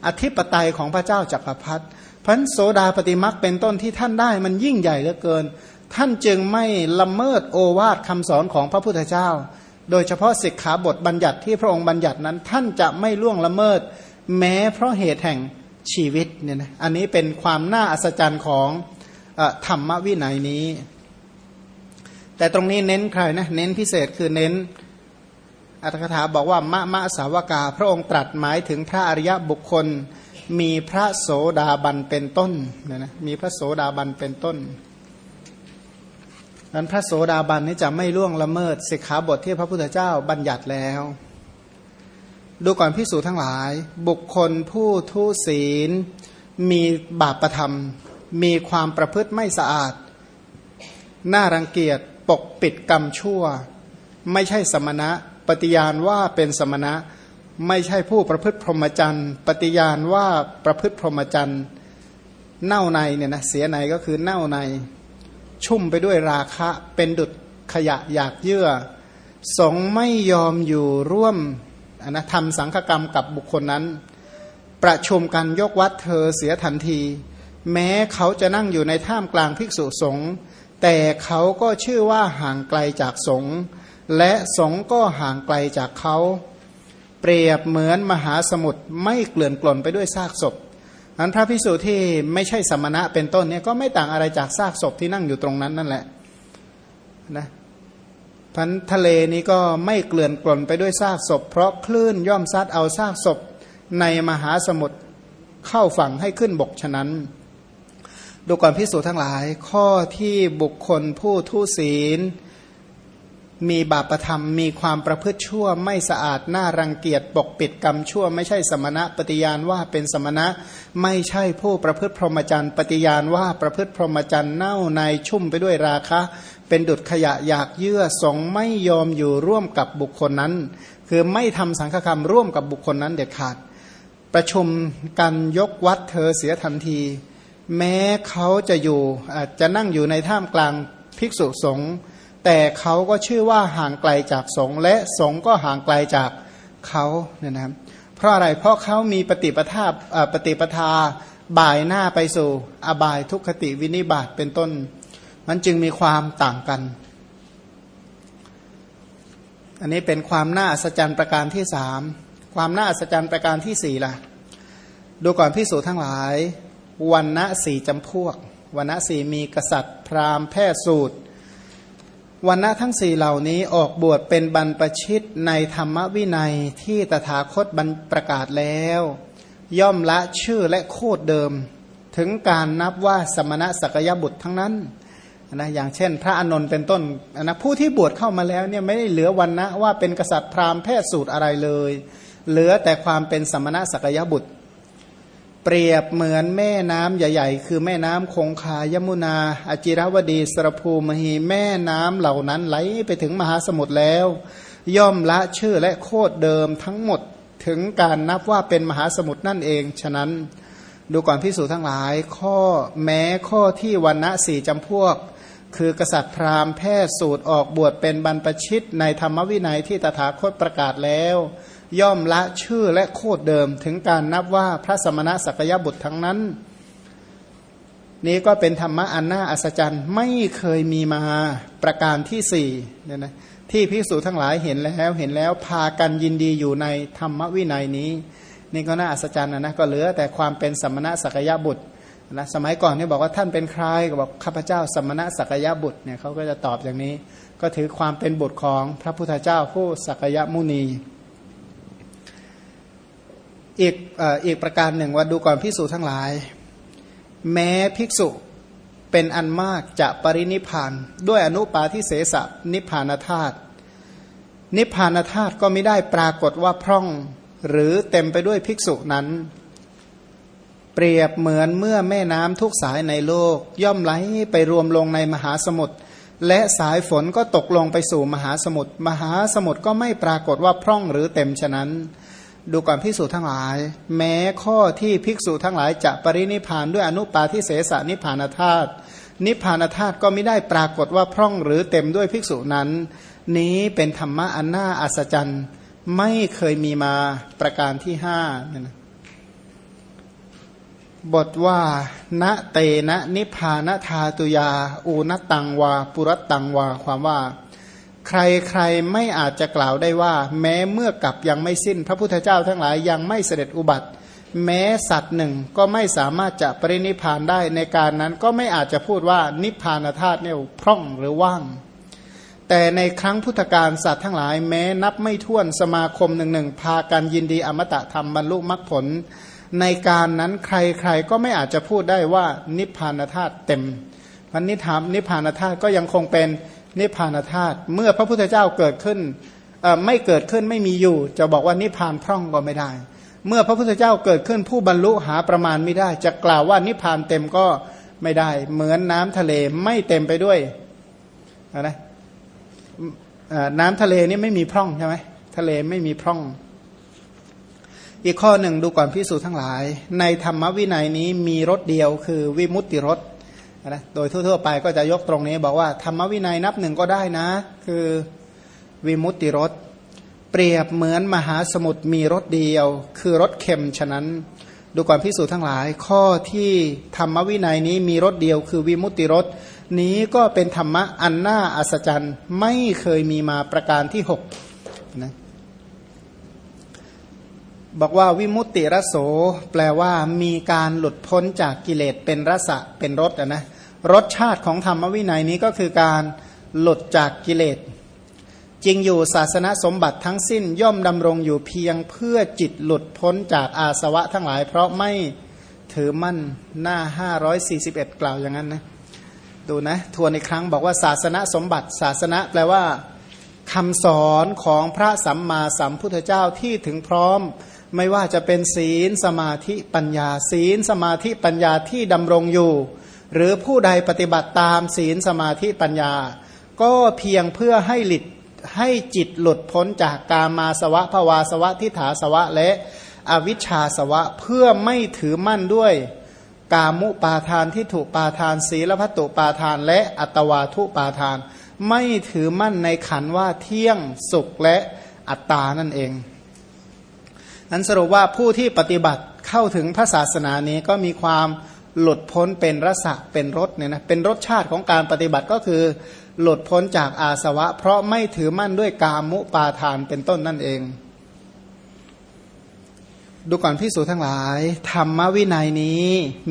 อธิปไตยของพระเจ้าจักรพรรดิพันโสดาปฏิมักเป็นต้นที่ท่านได้มันยิ่งใหญ่เหลือเกิน ท่านจึงไม่ละเมิดโอวาทคำสอนของพระพุทธเจ้า โดยเฉพาะสิกขาบทบัญญัติที่พระองค์บัญญัตินั้น ท่านจะไม่ล่วงละเมิด แม้เพราะเหตุแห่งชีวิตเนี่ยนะอันนี้เป็นความน่าอัศจรรย์ของธรรมวินัยนี้ แต่ตรงนี้เน้นใครนะเน้นพิเศษคือเน้น อัตถกถาบอกว่ามะมะสาวกา พระองค์ตรัสหมายถึงพระอริยบุคคล มีพระโสดาบันเป็นต้นนะนะมีพระโสดาบันเป็นต้นนั้นพระโสดาบันนี้จะไม่ล่วงละเมิดสิกขาบทที่พระพุทธเจ้าบัญญัติแล้ว ดูก่อนพิสูจทั้งหลาย บุคคลผู้ทุศีล มีบาปประธรรม มีความประพฤติไม่สะอาด น่ารังเกียจปกปิดกรรมชั่ว ไม่ใช่สมณะ ปฏิญาณว่าเป็นสมณะไม่ใช่ผู้ประพฤติพรหมจรรย์ ปฏิญาณว่าประพฤติพรหมจรรย์เน่าในเนี่ยนะเสียในก็คือเน่าใน ชุ่มไปด้วยราคะเป็นดุดขยะอยากเยื่อ สงไม่ยอมอยู่ร่วมอนะทำสังฆกรรมกับบุคคลนั้น ประชุมกันยกวัดเธอเสียทันที แม้เขาจะนั่งอยู่ในท่ามกลางภิกษุสงฆ์แต่เขาก็ชื่อว่าห่างไกลจากสงฆ์ และสงก็ห่างไกลจากเขา เปรียบเหมือนมหาสมุทรไม่เกลื่อนกล่นไปด้วยซากศพอันพระพิสุที่ไม่ใช่สมณะเป็นต้นเนี่ยก็ไม่ต่างอะไรจากซากศพที่นั่งอยู่ตรงนั้นนั่นแหละนะพันทะเลนี้ก็ไม่เกลื่อนกล่นไปด้วยซากศพ เพราะคลื่นย่อมซัดเอาซากศพในมหาสมุทรเข้าฝั่งให้ขึ้นบกฉะนั้น ดูก่อนพิสูจน์ทั้งหลาย ข้อที่บุคคลผู้ทุศีล มีบาปธรรมมีความประพฤติชั่วไม่สะอาดน่ารังเกียจปกปิดกรรมชั่ว ไม่ใช่สมณะปฏิญาณว่าเป็นสมณะ ไม่ใช่ผู้ประพฤติพรหมจรรย์ปฏิญาณว่าประพฤติพรหมจรรย์เน่าในชุ่มไปด้วยราคะ เป็นดุดขยะอยากเยื่อสงไม่ยอมอยู่ร่วมกับบุคคลนั้น คือไม่ทำสังฆกรรมร่วมกับบุคคลนั้นเด็ดขาด ประชุมกันยกวัดเธอเสียทันที แม้เขาจะอยู่จะนั่งอยู่ในท่ามกลางภิกษุสงฆ์ แต่เขาก็ชื่อว่าห่างไกลจากสงและสงก็ห่างไกลจากเขาเนี่ยนะครับเพราะอะไรเพราะเขามีปฏิปทาปฏิปทาบ่ายหน้าไปสู่อบายทุกขติวินิบาตเป็นต้น มันจึงมีความต่างกัน อันนี้เป็นความน่าอัศจรรย์ประการที่สามความน่าอัศจรรย์ประการที่สี่ล่ะ ดูก่อนพิสูจน์ทั้งหลายวันณะสี่จำพวกวันณะสี่มีกษัตริย์ พราหมณ์แพทย์สูตร วันณะทั้งสี่เหล่านี้ออกบวชเป็นบรรปชิตในธรรมวินัยที่ตถาคตบรรประกาศแล้ว ย่อมละชื่อและโคดเดิม ถึงการนับว่าสมณะสักยบุตรทั้งนั้นนะอย่างเช่น พระอนนท์เป็นต้นนะผู้ที่บวชเข้ามาแล้วเนี่ยไม่ได้เหลือวันนะว่าเป็นกษัตริย์พราหมณ์แพทย์สูตรอะไรเลย เหลือแต่ความเป็นสมณะสักยบุตร เปรียบเหมือนแม่น้ำใหญ่ ๆ คือแม่น้ำคงคายมุนา อจิรวดีสรภูมหีแม่น้ำเหล่านั้นไหลไปถึงมหาสมุทรแล้ว ย่อมละชื่อและโคดเดิมทั้งหมดถึงการนับว่าเป็นมหาสมุทรนั่นเอง ฉะนั้นดูก่อนพิสูจทั้งหลาย ข้อแม้ข้อที่วันณะสี่จำพวก คือกษัตริย์พราหมณ์แพทย์สูตรออกบวชเป็นบรรพชิตในธรรมวินัยที่ตถาคตประกาศแล้ว ย่อมละชื่อและโคดเดิมถึงการนับว่าพระสมณะสักยบุตรทั้งนั้น นี้ก็เป็นธรรมะอันน่าอัศจรรย์ไม่เคยมีมาประการที่สี่เนี่ยนะที่พิสูจทั้งหลายเห็นแล้วเห็นแล้วพากันยินดีอยู่ในธรรมวินัยนี้ นี่ก็น่าอัศจรรย์นะนะก็เหลือแต่ความเป็นสมณะสักยบุตรนะสมัยก่อนนี่บอกว่าท่านเป็นใครก็บอกข้าพเจ้าสมณะสักยบุตรเนี่ยเขาก็จะตอบอย่างนี้ ก็ถือความเป็นบุตรของพระพุทธเจ้าผู้สักยมุนี อีกอีกประการหนึ่งว่าดูก่อนภิกษุทั้งหลาย แม้ภิกษุเป็นอันมากจะปรินิพานด้วยอนุปาทิเสสนิพานธาตุนิพพานธาตุก็ไม่ได้ปรากฏว่าพร่องหรือเต็มไปด้วยภิกษุนั้น เปรียบเหมือนเมื่อแม่น้ำทุกสายในโลก ย่อมไหลไปรวมลงในมหาสมุทรและสายฝนก็ตกลงไปสู่มหาสมุทรมหาสมุทรก็ไม่ปรากฏว่าพร่องหรือเต็มฉะนั้น ดูก่อนภิกษุทั้งหลาย แม้ข้อที่ภิกษุทั้งหลายจะปรินิพานด้วยอนุปาทิเสสนิพานธาตุนิพานธาตุก็ไม่ได้ปรากฏว่าพร่องหรือเต็มด้วยภิกษุนั้น นี้เป็นธรรมะอันน่าอัศจรรย์ไม่เคยมีมาประการที่ห้านะบทว่าณเตนะนิพานธาตุยา อูนตังวา ปุรตังวา ความว่า ใครใครไม่อาจจะกล่าวได้ว่า แม้เมื่อกลับยังไม่สิ้น พระพุทธเจ้าทั้งหลายยังไม่เสด็จอุบัติ แม้สัตว์หนึ่งก็ไม่สามารถจะปรินิพานได้ในการนั้นก็ไม่อาจจะพูดว่านิพานธาตุเนี่ยพร่องหรือว่าง แต่ในครั้งพุทธการสัตว์ทั้งหลาย แม้นับไม่ถ้วนสมาคมหนึ่งหนึ่งพากันยินดีอมตะธรรมบรรลุมรรคผล ในการนั้นใครๆก็ไม่อาจจะพูดได้ว่านิพพานธาตุเต็มพันนิธามนิพพานธาตุก็ยังคงเป็น นิพพานธาตุเมื่อพระพุทธเจ้าเกิดขึ้นไม่เกิดขึ้นไม่มีอยู่ จะบอกว่านิพพานพร่องก็ไม่ได้ เมื่อพระพุทธเจ้าเกิดขึ้นผู้บรรลุหาประมาณไม่ได้ จะกล่าวว่านิพพานเต็มก็ไม่ได้ เหมือนน้ำทะเลไม่เต็มไปด้วยนะน้ำทะเลนี่ไม่มีพร่องใช่ไหมทะเลไม่มีพร่อง อีกข้อหนึ่งดูก่อนพิสูจน์ทั้งหลาย ในธรรมวินัยนี้มีรถเดียวคือวิมุตติรถ นะโดยทั่วๆไปก็จะยกตรงนี้บอกว่าธรรมวินัยนับหนึ่งก็ได้นะ คือวิมุตติรถเปรียบเหมือนมหาสมุทรมีรถเดียว คือรถเข็มฉะนั้น ดูก่อนพิสูจน์ทั้งหลาย ข้อที่ธรรมวินัยนี้มีรถเดียว คือวิมุตติรถนี้ก็เป็นธรรมะอันน่าอัศจรรย์ไม่เคยมีมาประการที่หกนะ บอกว่าวิมุตติรโส แปลว่ามีการหลุดพ้นจากกิเลสเป็นรสะเป็นรสนะรสชาติของธรรมวินัยนี้ก็คือการหลุดจากกิเลสจริงอยู่ศาสนสมบัติทั้งสิ้นย่อมดำรงอยู่เพียงเพื่อจิตหลุดพ้นจากอาสวะทั้งหลาย เพราะไม่ถือมั่นหน้า 541 กล่าวอย่างนั้นนะดูนะทวนอีกครั้งบอกว่าศาสนสมบัติ ศาสนาแปลว่าคำสอนของพระสัมมาสัมพุทธเจ้าที่ถึงพร้อม ไม่ว่าจะเป็นศีลสมาธิปัญญา ศีลสมาธิปัญญาที่ดำรงอยู่ หรือผู้ใดปฏิบัติตามศีลสมาธิปัญญา ก็เพียงเพื่อให้หลิดให้จิตหลุดพ้นจากกามาสวะภวาสวะทิฏฐาสวะและอวิชชาสวะเพื่อไม่ถือมั่นด้วย กามุปาทานที่ถูกปาทาน ศีลพัตตุปาทาน และอัตวาทุปาทาน ไม่ถือมั่นในขันว่าเที่ยงสุขและอัตตานั่นเอง นั้นสรุปว่าผู้ที่ปฏิบัติเข้าถึงพระศาสนานี้ก็มีความหลุดพ้นเป็นรสะเป็นรสเนี่ยนะเป็นรสชาติของการปฏิบัติก็คือ หลุดพ้นจากอาสวะ เพราะไม่ถือมั่นด้วยกามุปาทานเป็นต้นนั่นเอง ดูก่อนพิสูจทั้งหลาย ธรรมวินัยนี้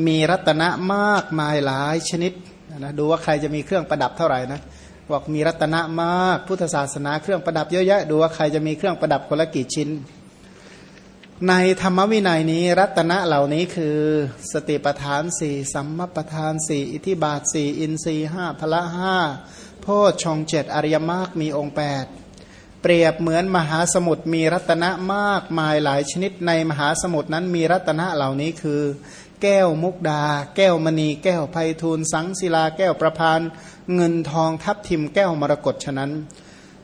มีรัตนะมากมายหลายชนิดนะดูว่าใครจะมีเครื่องประดับเท่าไหร่นะบอกมีรัตนะมากพุทธศาสนาเครื่องประดับเยอะแยะดูว่าใครจะมีเครื่องประดับคนละกี่ชิ้น ในธรรมวินัยนี้รัตนะเหล่านี้คือสติปทานสี่สัมมปทานสี่อิทิบาทสี่อินทรีห้าพละห้าโพชฌงเจ็ดอริยมรรคมีองค์แปดเปรียบเหมือนมหาสมุทรมีรัตนะมากมายหลายชนิดในมหาสมุทรนั้นมีรัตนะเหล่านี้คือ แก้วมุกดา แก้วมณีแก้วไพฑูรย์สังศิลาแก้วประพานเงินทองทับทิมแก้วมรกตฉะนั้น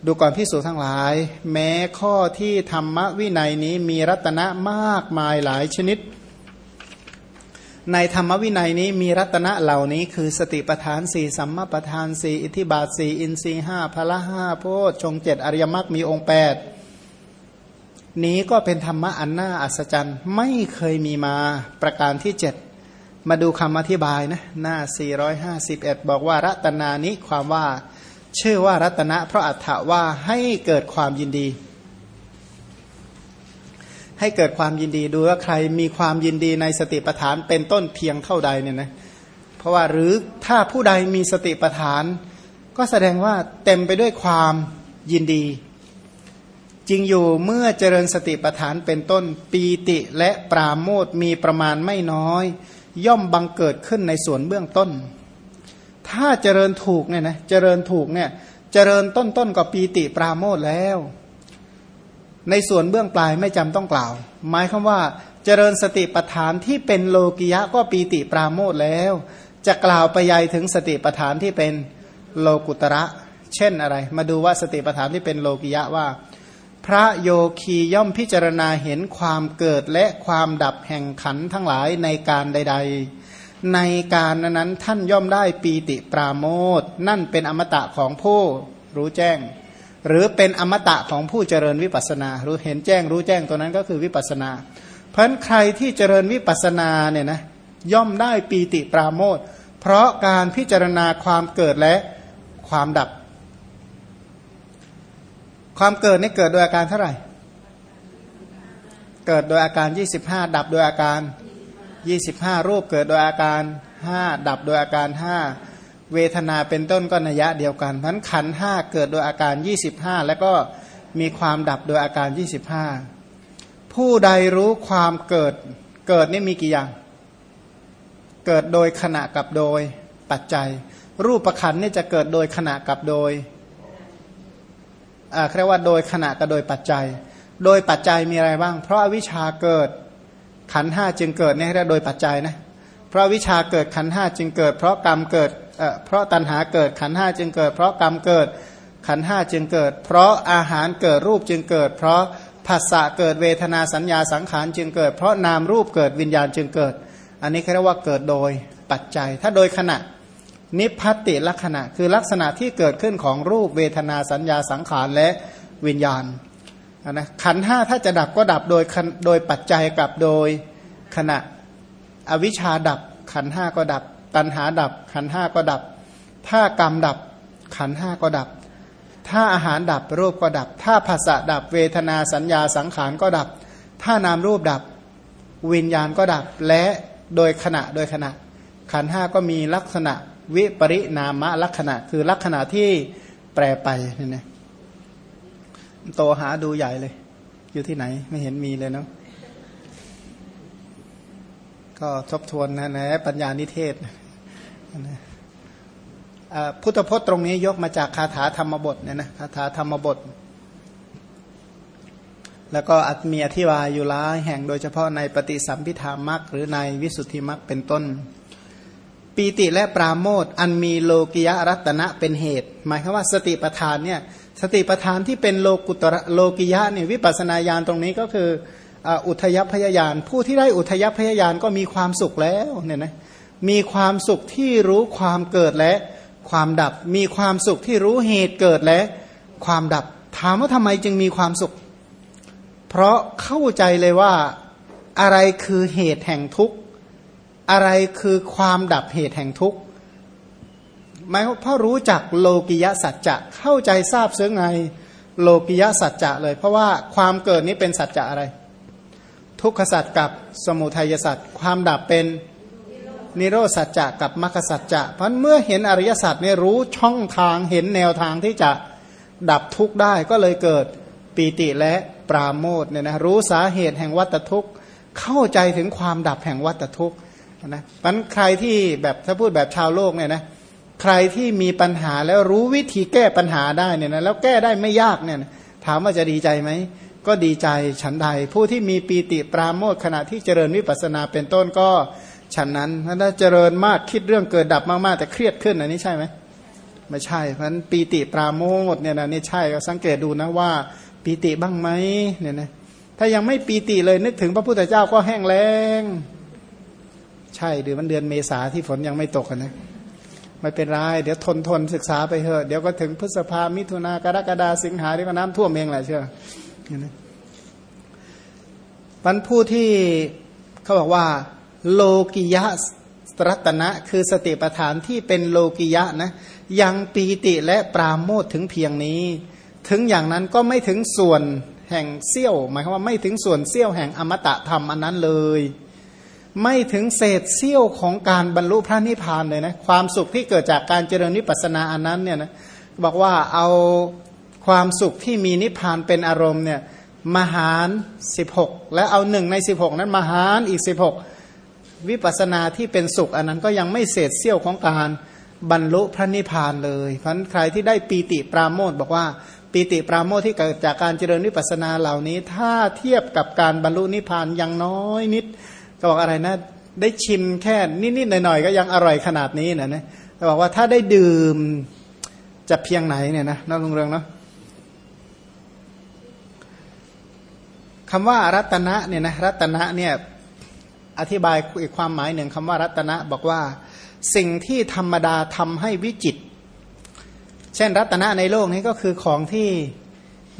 ดูก่อนพิสูจทั้งหลาย แม้ข้อที่ธรรมวินัยนี้มีรัตนะมากมายหลายชนิด ในธรรมวินัยนี้มีรัตนะเหล่านี้ คือสติปทานสี่สัมมาปทานสี่อิทิบาทสี่อินทรีห้าพละห้าโพชงเจ็ดอริยมรรคมีองค์แปดนี้ก็เป็นธรรมะอันน่าอัศจรรย์ไม่เคยมีมาประการที่เจ็ดมาดูคำอธิบายนะหน้า 451 บอกว่ารัตนานี้ความว่า ชื่อว่ารัตนะ เพราะอัฏฐว่าให้เกิดความยินดี ให้เกิดความยินดีดูว่าใครมีความยินดีในสติปัฏฐานเป็นต้นเพียงเท่าใดเนี่ยนะเพราะว่าหรือถ้าผู้ใดมีสติปัฏฐาน ก็แสดงว่าเต็มไปด้วยความยินดี จริงอยู่เมื่อเจริญสติปัฏฐานเป็นต้นปีติและปราโมทมีประมาณไม่น้อย ย่อมบังเกิดขึ้นในส่วนเบื้องต้น ถ้าเจริญถูกเนี่ยนะเจริญถูกเนี่ยเจริญต้นต้นก็ปีติปราโมทแล้ว ในส่วนเบื้องปลายไม่จำต้องกล่าว หมายคือว่า เจริญสติปัฏฐานที่เป็นโลกิยะก็ปีติปราโมทแล้ว จะกล่าวไปยัยถึงสติปัฏฐานที่เป็นโลกุตระ เช่นอะไร มาดูว่าสติปัฏฐานที่เป็นโลกิยะว่า พระโยคีย่อมพิจารณาเห็นความเกิดและความดับแห่งขันทั้งหลายในการใด ๆ ในการนั้นท่านย่อมได้ปีติปราโมทนั่นเป็นอมตะของผู้รู้แจ้ง หรือเป็นอมตะของผู้เจริญวิปัสนารู้เห็นแจ้งรู้แจ้งตัวนั้นก็คือวิปัสนา เพราะใครที่เจริญวิปัสนาเนี่ยนะย่อมได้ปีติปราโมทเพราะการพิจารณาความเกิดและความดับ ความเกิดนี่เกิดโดยอาการเท่าไหร่ เกิดโดยอาการ 25 ดับโดยอาการ 25 รูปเกิดโดยอาการ 5 ดับโดยอาการ 5 เวทนาเป็นต้นก็นัยะเดียวกันเพราะขันห้าเกิดโดยอาการ 25 แล้วก็มีความดับโดยอาการ 25 ผู้ใดรู้ความเกิดเกิดนี่มีกี่อย่าง เกิดโดยขณะกับโดยปัจจัย รูปประคันนี่จะเกิดโดยขณะกับโดยอ่าเรียกว่าโดยขณะกับโดยปัจจัย โดยปัจจัยมีอะไรบ้าง เพราะอวิชาเกิด ขันห้าจึงเกิดเนี่ยเรียกโดยปัจจัยนะเพราะวิชาเกิดขันห้าจึงเกิด เพราะกรรมเกิดเพราะตัณหาเกิดขันห้าจึงเกิด เพราะกรรมเกิดขันห้าจึงเกิด เพราะอาหารเกิดรูปจึงเกิด เพราะภาษะเกิดเวทนาสัญญาสังขารจึงเกิด เพราะนามรูปเกิดวิญญาณจึงเกิด อันนี้เรียกว่าเกิดโดยปัจจัย ถ้าโดยขณะนิพพติลักษณะ คือลักษณะที่เกิดขึ้นของรูปเวทนาสัญญาสังขารและวิญญาณ นะขันห้าถ้าจะดับก็ดับโดยโดยปัจจัยกับโดยขณะอวิชชาดับ ขันห้าก็ดับ ตัณหาดับ ขันห้าก็ดับ ถ้ากรรมดับ ขันห้าก็ดับ ถ้าอาหารดับรูปก็ดับ ถ้าภาษะดับเวทนาสัญญาสังขารก็ดับ ถ้านามรูปดับ วิญญาณก็ดับ และโดยขณะโดยขณะ ขันห้าก็มีลักษณะวิปริณามะลักษณะ คือลักษณะที่แปรไปนี่นะ โตหาดูใหญ่เลย อยู่ที่ไหนไม่เห็นมีเลยเนาะก็ทบทวนนะนะปัญญานิเทศนะพุทธพจน์ตรงนี้ยกมาจากคาถาธรรมบทเนี่ยนะคาถาธรรมบท แล้วก็มีอธิบายอยู่หลายแห่งโดยเฉพาะในปฏิสัมพิธามักหรือในวิสุทธิมักเป็นต้น ปีติและปราโมทอันมีโลกิยรัตนะเป็นเหตุ หมายคือว่าสติปัฏฐานเนี่ย สติปัฏฐานที่เป็นโลกุตระโลกิยะเนี่ยวิปัสนาญาณตรงนี้ก็คืออุทยพยายานผู้ที่ได้อุทยพยายานก็มีความสุขแล้วเนี่ยนะมีความสุขที่รู้ความเกิดและความดับ มีความสุขที่รู้เหตุเกิดและความดับ ถามว่าทำไมจึงมีความสุข เพราะเข้าใจเลยว่าอะไรคือเหตุแห่งทุกข์ อะไรคือความดับเหตุแห่งทุกข์ หมายเพราะรู้จักโลกิยสัจจะเข้าใจทราบซึ้งไงโลกิยสัจจะเลย เพราะว่าความเกิดนี้เป็นสัจจะอะไร ทุกขสัจกับสมุทัยสัจความดับเป็นนิโรสัจจะกับมรรคสัจจะเพราะเมื่อเห็นอริยสัจเนี่ยรู้ช่องทางเห็นแนวทางที่จะดับทุกข์ได้ก็เลยเกิดปีติและปราโมทเนี่ยนะรู้สาเหตุแห่งวัตทุกข์เข้าใจถึงความดับแห่งวัตทุกข์นะมันใครที่แบบถ้าพูดแบบชาวโลกเนี่ยนะ ใครที่มีปัญหาแล้วรู้วิธีแก้ปัญหาได้เนี่ยนะแล้วแก้ได้ไม่ยากเนี่ยถามว่าจะดีใจไหมก็ดีใจฉันใด ผู้ที่มีปีติปราโมทขณะที่เจริญวิปัสนาเป็นต้นก็ฉันนั้นถ้าเจริญมากคิดเรื่องเกิดดับมากๆแต่เครียดขึ้นอันนี้ใช่ไหมไม่ใช่เพราะนั้นปีติปราโมทเนี่ยนะนี่ใช่ก็สังเกตดูนะว่าปีติบ้างไหมเนี่ยนะถ้ายังไม่ปีติเลยนึกถึงพระพุทธเจ้าก็แห้งแล้ง ใช่หรือมันเดือนเมษาที่ฝนยังไม่ตกนะ ไม่เป็นไรเดี๋ยวทนทนศึกษาไปเถอะเดี๋ยวก็ถึงพฤษภามิถุนากรกฎาสิงหาเดี๋ยวก็น้ำท่วมเองแหละเชื่อมันผู้ที่เขาบอกว่า โลกิยะตรัตนะคือสติปัฏฐานที่เป็นโลกิยะนะยังปีติและปราโมทถึงเพียงนี้ ถึงอย่างนั้นก็ไม่ถึงส่วนแห่งเซี่ยว หมายความว่าไม่ถึงส่วนเซี่ยวแห่งอมตะธรรมอันนั้นเลย ไม่ถึงเศษเสี้ยวของการบรรลุพระนิพพานเลยนะความสุขที่เกิดจากการเจริญนิพพานาอันนั้นเนี่ยนะบอกว่าเอาความสุขที่มีนิพพานเป็นอารมณ์เนี่ยมหารสิบหกแล้วเอาหนึ่งในสิบหกนั้นมหารอีกสิบหกวิปัสนาที่เป็นสุขอันนั้นก็ยังไม่เศษเสี้ยวของการบรรลุพระนิพพานเลยเพราะใครที่ได้ปีติปราโมทบอกว่าปีติปราโมทที่เกิดจากการเจริญวิปัสนาเหล่านี้ ถ้าเทียบกับการบรรลุนิพพานยังน้อยนิด ก็บอกอะไรนะ ได้ชิมแค่นิดๆหน่อยๆก็ยังอร่อยขนาดนี้นะนะแต่บอกว่าถ้าได้ดื่มจะเพียงไหนเนี่ยนะน้องลุงเรืองเนาะคำว่ารัตนะเนี่ยนะรัตนะเนี่ยอธิบายอีกความหมายหนึ่งคำว่ารัตนะบอกว่าสิ่งที่ธรรมดาทำให้วิจิต เช่นรัตนะในโลกนี้ก็คือของที่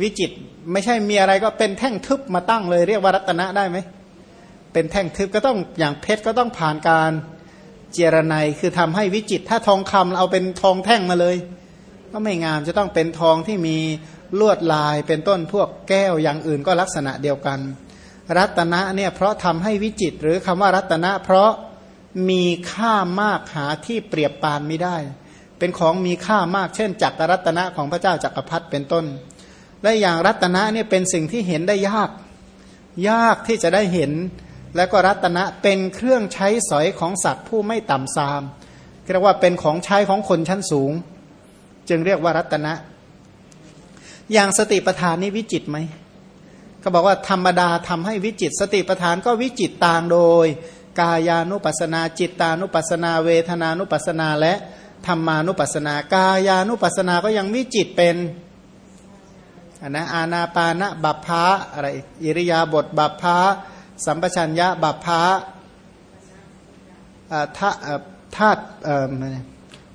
วิจิต ไม่ใช่มีอะไรก็เป็นแท่งทึบมาตั้งเลย เรียกว่ารัตนะได้ไหม เป็นแท่งทึบก็ต้องอย่างเพชรก็ต้องผ่านการเจรไนคือทำให้วิจิต ถ้าทองคำเอาเป็นทองแท่งมาเลย ก็ไม่งามจะต้องเป็นทองที่มีลวดลายเป็นต้นพวกแก้วอย่างอื่นก็ลักษณะเดียวกัน รัตนะเนี่ยเพราะทำให้วิจิต หรือคำว่ารัตนะ เพราะมีค่ามากหาที่เปรียบปานไม่ได้ เป็นของมีค่ามากเช่นจักรรัตนะของพระเจ้าจักรพรรดิเป็นต้น และอย่างรัตนะเนี่ยเป็นสิ่งที่เห็นได้ยาก ยากที่จะได้เห็น และก็รัตนะเป็นเครื่องใช้สอยของสัตว์ผู้ไม่ต่ำซามเรียกว่าเป็นของใช้ของคนชั้นสูง จึงเรียกว่ารัตนะ อย่างสติปทานนี่วิจิตไหมก็บอกว่าธรรมดาทำให้วิจิต สติปทานก็วิจิตต่างโดย กายานุปัสนาจิตานุปัสนา เวทนานุปัสนาและธรรมานุปัสนากายานุปัสนาก็ยังวิจิตเป็นอันนะอาณาปานะบัพพะอะไรอิริยาบทบัพพะ สัมปชัญญะบัพพะธาธาตุ